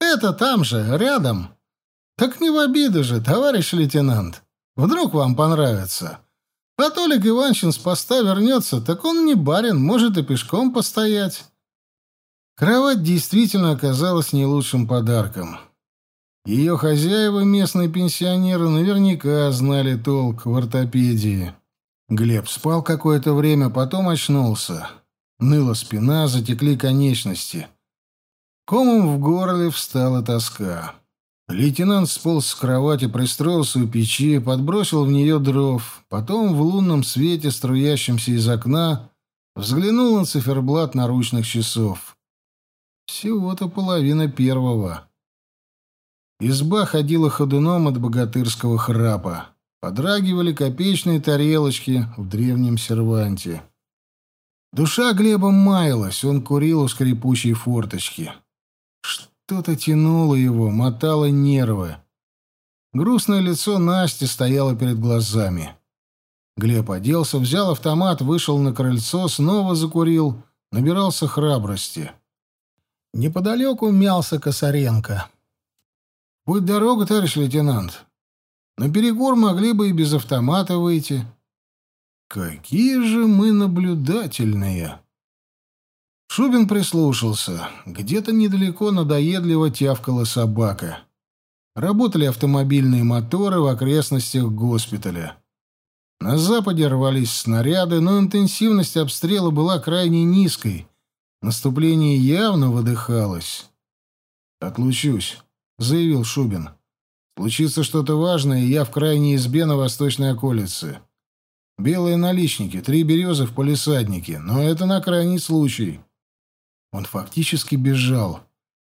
«Это там же, рядом. Так не в обиду же, товарищ лейтенант. Вдруг вам понравится. А Толик Иванчин с поста вернется, так он не барин, может и пешком постоять». Кровать действительно оказалась не лучшим подарком. Ее хозяева, местные пенсионеры, наверняка знали толк в ортопедии. Глеб спал какое-то время, потом очнулся. Ныла спина, затекли конечности. Комом в горле встала тоска. Лейтенант сполз с кровати, пристроился у печи, подбросил в нее дров, потом в лунном свете, струящемся из окна, взглянул на циферблат наручных часов. Всего-то половина первого. Изба ходила ходуном от богатырского храпа. Подрагивали копеечные тарелочки в древнем серванте. Душа Глеба маялась, он курил у скрипучей форточки. Что-то тянуло его, мотало нервы. Грустное лицо Насти стояло перед глазами. Глеб оделся, взял автомат, вышел на крыльцо, снова закурил, набирался храбрости. Неподалеку мялся Косаренко. «Будь дорога, товарищ лейтенант. На перегор могли бы и без автомата выйти». Какие же мы наблюдательные! Шубин прислушался. Где-то недалеко надоедливо тявкала собака. Работали автомобильные моторы в окрестностях госпиталя. На западе рвались снаряды, но интенсивность обстрела была крайне низкой. Наступление явно выдыхалось. «Отлучусь», — заявил Шубин. «Случится что-то важное, я в крайней избе на восточной околице. Белые наличники, три березы в полисаднике, но это на крайний случай. Он фактически бежал.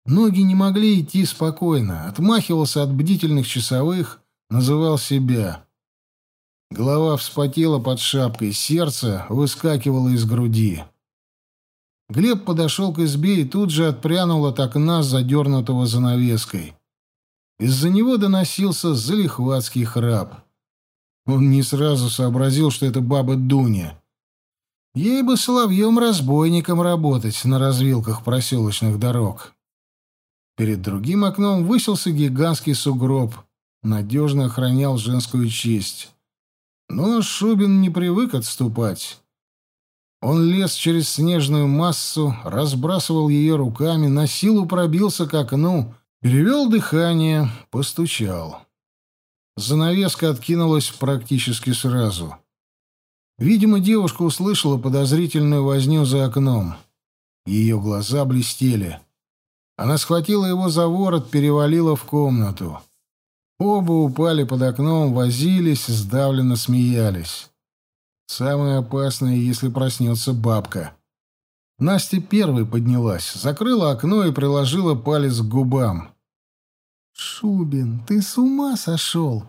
Ноги не могли идти спокойно, отмахивался от бдительных часовых, называл себя. Голова вспотела под шапкой, сердце выскакивало из груди. Глеб подошел к избе и тут же отпрянул от окна, задернутого занавеской. Из-за него доносился залихватский храп. Он не сразу сообразил, что это баба Дуня. Ей бы соловьем-разбойником работать на развилках проселочных дорог. Перед другим окном высился гигантский сугроб, надежно охранял женскую честь. Но Шубин не привык отступать. Он лез через снежную массу, разбрасывал ее руками, на силу пробился к окну, перевел дыхание, постучал. Занавеска откинулась практически сразу. Видимо, девушка услышала подозрительную возню за окном. Ее глаза блестели. Она схватила его за ворот, перевалила в комнату. Оба упали под окном, возились, сдавленно смеялись. Самое опасное, если проснется бабка. Настя первой поднялась, закрыла окно и приложила палец к губам. «Шубин, ты с ума сошел!»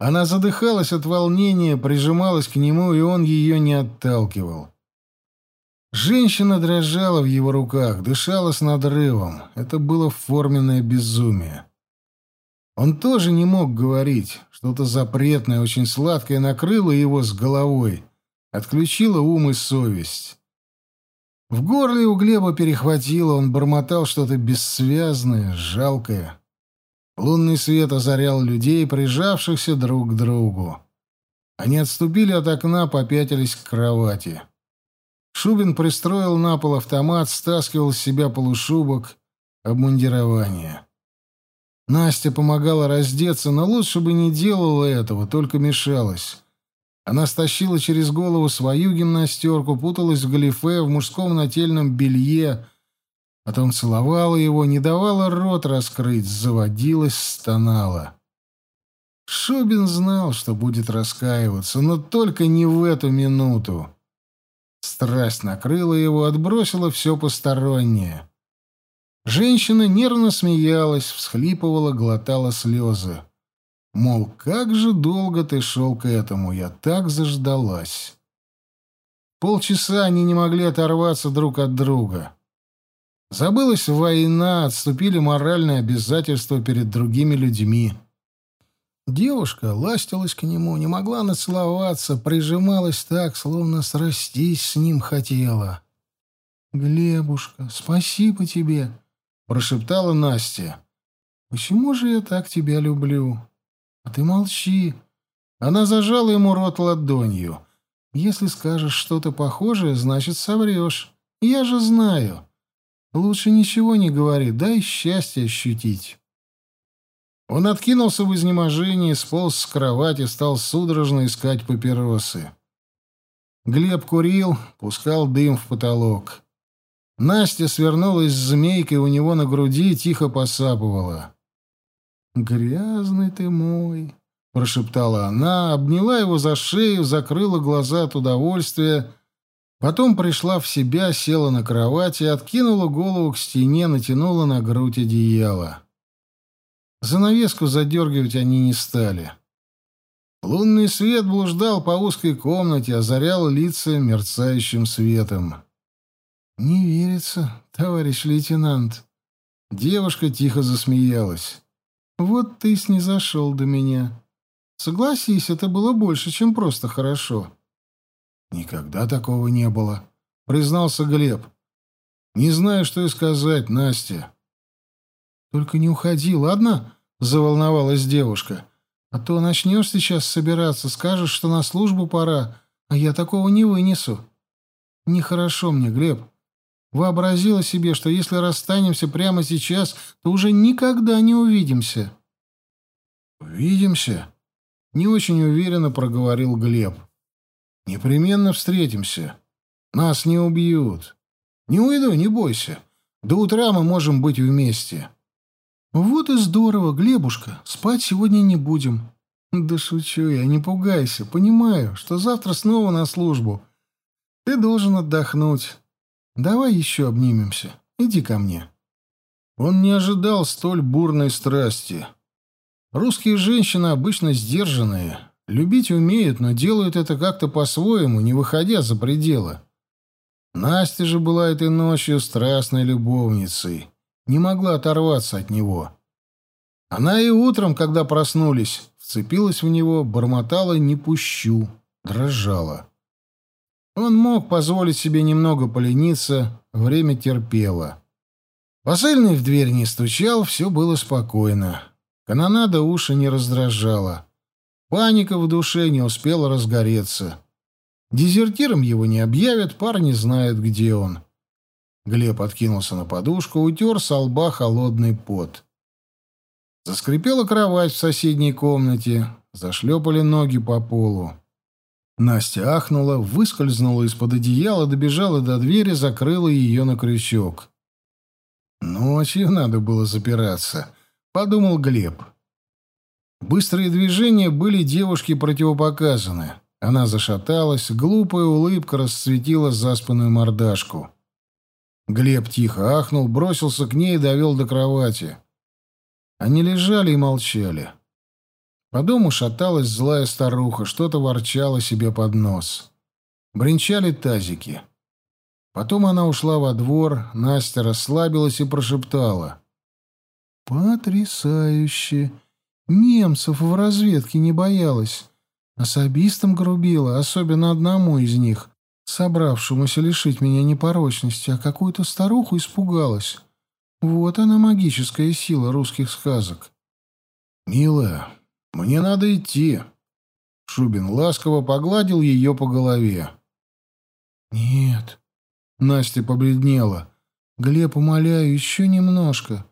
Она задыхалась от волнения, прижималась к нему, и он ее не отталкивал. Женщина дрожала в его руках, дышала с надрывом. Это было форменное безумие. Он тоже не мог говорить. Что-то запретное, очень сладкое накрыло его с головой, отключило ум и совесть. В горле у Глеба перехватило, он бормотал что-то бессвязное, жалкое. Лунный свет озарял людей, прижавшихся друг к другу. Они отступили от окна, попятились к кровати. Шубин пристроил на пол автомат, стаскивал с себя полушубок, обмундирование. Настя помогала раздеться, но лучше бы не делала этого, только мешалась. Она стащила через голову свою гимнастерку, путалась в галифе, в мужском нательном белье, потом целовала его, не давала рот раскрыть, заводилась, стонала. Шубин знал, что будет раскаиваться, но только не в эту минуту. Страсть накрыла его, отбросила все постороннее. Женщина нервно смеялась, всхлипывала, глотала слезы. Мол, как же долго ты шел к этому, я так заждалась. Полчаса они не могли оторваться друг от друга. Забылась война, отступили моральные обязательства перед другими людьми. Девушка ластилась к нему, не могла нацеловаться, прижималась так, словно срастись с ним хотела. «Глебушка, спасибо тебе!» — прошептала Настя. «Почему же я так тебя люблю?» А ты молчи. Она зажала ему рот ладонью. Если скажешь что-то похожее, значит, соврешь. Я же знаю. Лучше ничего не говори, дай счастье ощутить. Он откинулся в изнеможении, сполз с кровати, стал судорожно искать папиросы. Глеб курил, пускал дым в потолок. Настя свернулась змейкой у него на груди и тихо посапывала. «Грязный ты мой!» — прошептала она, обняла его за шею, закрыла глаза от удовольствия, потом пришла в себя, села на кровати, откинула голову к стене, натянула на грудь одеяло. Занавеску задергивать они не стали. Лунный свет блуждал по узкой комнате, озарял лица мерцающим светом. «Не верится, товарищ лейтенант». Девушка тихо засмеялась. Вот ты снизошел до меня. Согласись, это было больше, чем просто хорошо. Никогда такого не было, признался Глеб. Не знаю, что и сказать, Настя. Только не уходи, ладно? Заволновалась девушка. А то начнешь сейчас собираться, скажешь, что на службу пора, а я такого не вынесу. Нехорошо мне, Глеб. Вообразила себе, что если расстанемся прямо сейчас, то уже никогда не увидимся. «Увидимся?» — не очень уверенно проговорил Глеб. «Непременно встретимся. Нас не убьют. Не уйду, не бойся. До утра мы можем быть вместе». «Вот и здорово, Глебушка. Спать сегодня не будем». «Да шучу я, не пугайся. Понимаю, что завтра снова на службу. Ты должен отдохнуть. Давай еще обнимемся. Иди ко мне». Он не ожидал столь бурной страсти. Русские женщины обычно сдержанные, любить умеют, но делают это как-то по-своему, не выходя за пределы. Настя же была этой ночью страстной любовницей, не могла оторваться от него. Она и утром, когда проснулись, вцепилась в него, бормотала «не пущу», дрожала. Он мог позволить себе немного полениться, время терпело. Посыльный в дверь не стучал, все было спокойно. Канонада уши не раздражала. Паника в душе не успела разгореться. Дезертиром его не объявят, парни знают, где он. Глеб откинулся на подушку, утер со лба холодный пот. Заскрипела кровать в соседней комнате, зашлепали ноги по полу. Настя ахнула, выскользнула из-под одеяла, добежала до двери, закрыла ее на крючок. Ночью надо было запираться, подумал Глеб. Быстрые движения были девушке противопоказаны. Она зашаталась, глупая улыбка расцветила заспанную мордашку. Глеб тихо ахнул, бросился к ней и довел до кровати. Они лежали и молчали. По дому шаталась злая старуха, что-то ворчала себе под нос. Бренчали тазики. Потом она ушла во двор, Настя расслабилась и прошептала. «Потрясающе! Немцев в разведке не боялась. Особистам грубила, особенно одному из них, собравшемуся лишить меня непорочности, а какую-то старуху испугалась. Вот она магическая сила русских сказок». «Милая, «Мне надо идти». Шубин ласково погладил ее по голове. «Нет, Настя побледнела. «Глеб, умоляю, еще немножко.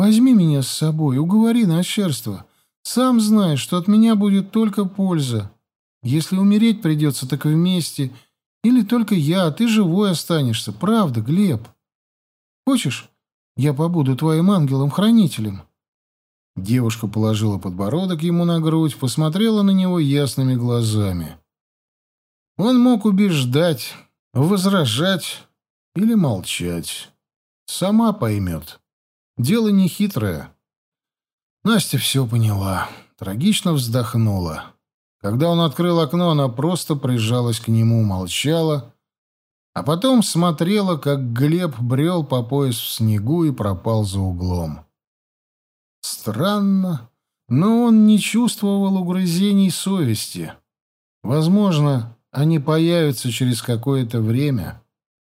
Возьми меня с собой, уговори начальство. Сам знаешь, что от меня будет только польза. Если умереть придется, так вместе. Или только я, а ты живой останешься. Правда, Глеб? Хочешь, я побуду твоим ангелом-хранителем?» Девушка положила подбородок ему на грудь, посмотрела на него ясными глазами. Он мог убеждать, возражать или молчать. Сама поймет. Дело не хитрое. Настя все поняла, трагично вздохнула. Когда он открыл окно, она просто прижалась к нему, молчала, а потом смотрела, как Глеб брел по пояс в снегу и пропал за углом. Странно, но он не чувствовал угрызений совести. Возможно, они появятся через какое-то время.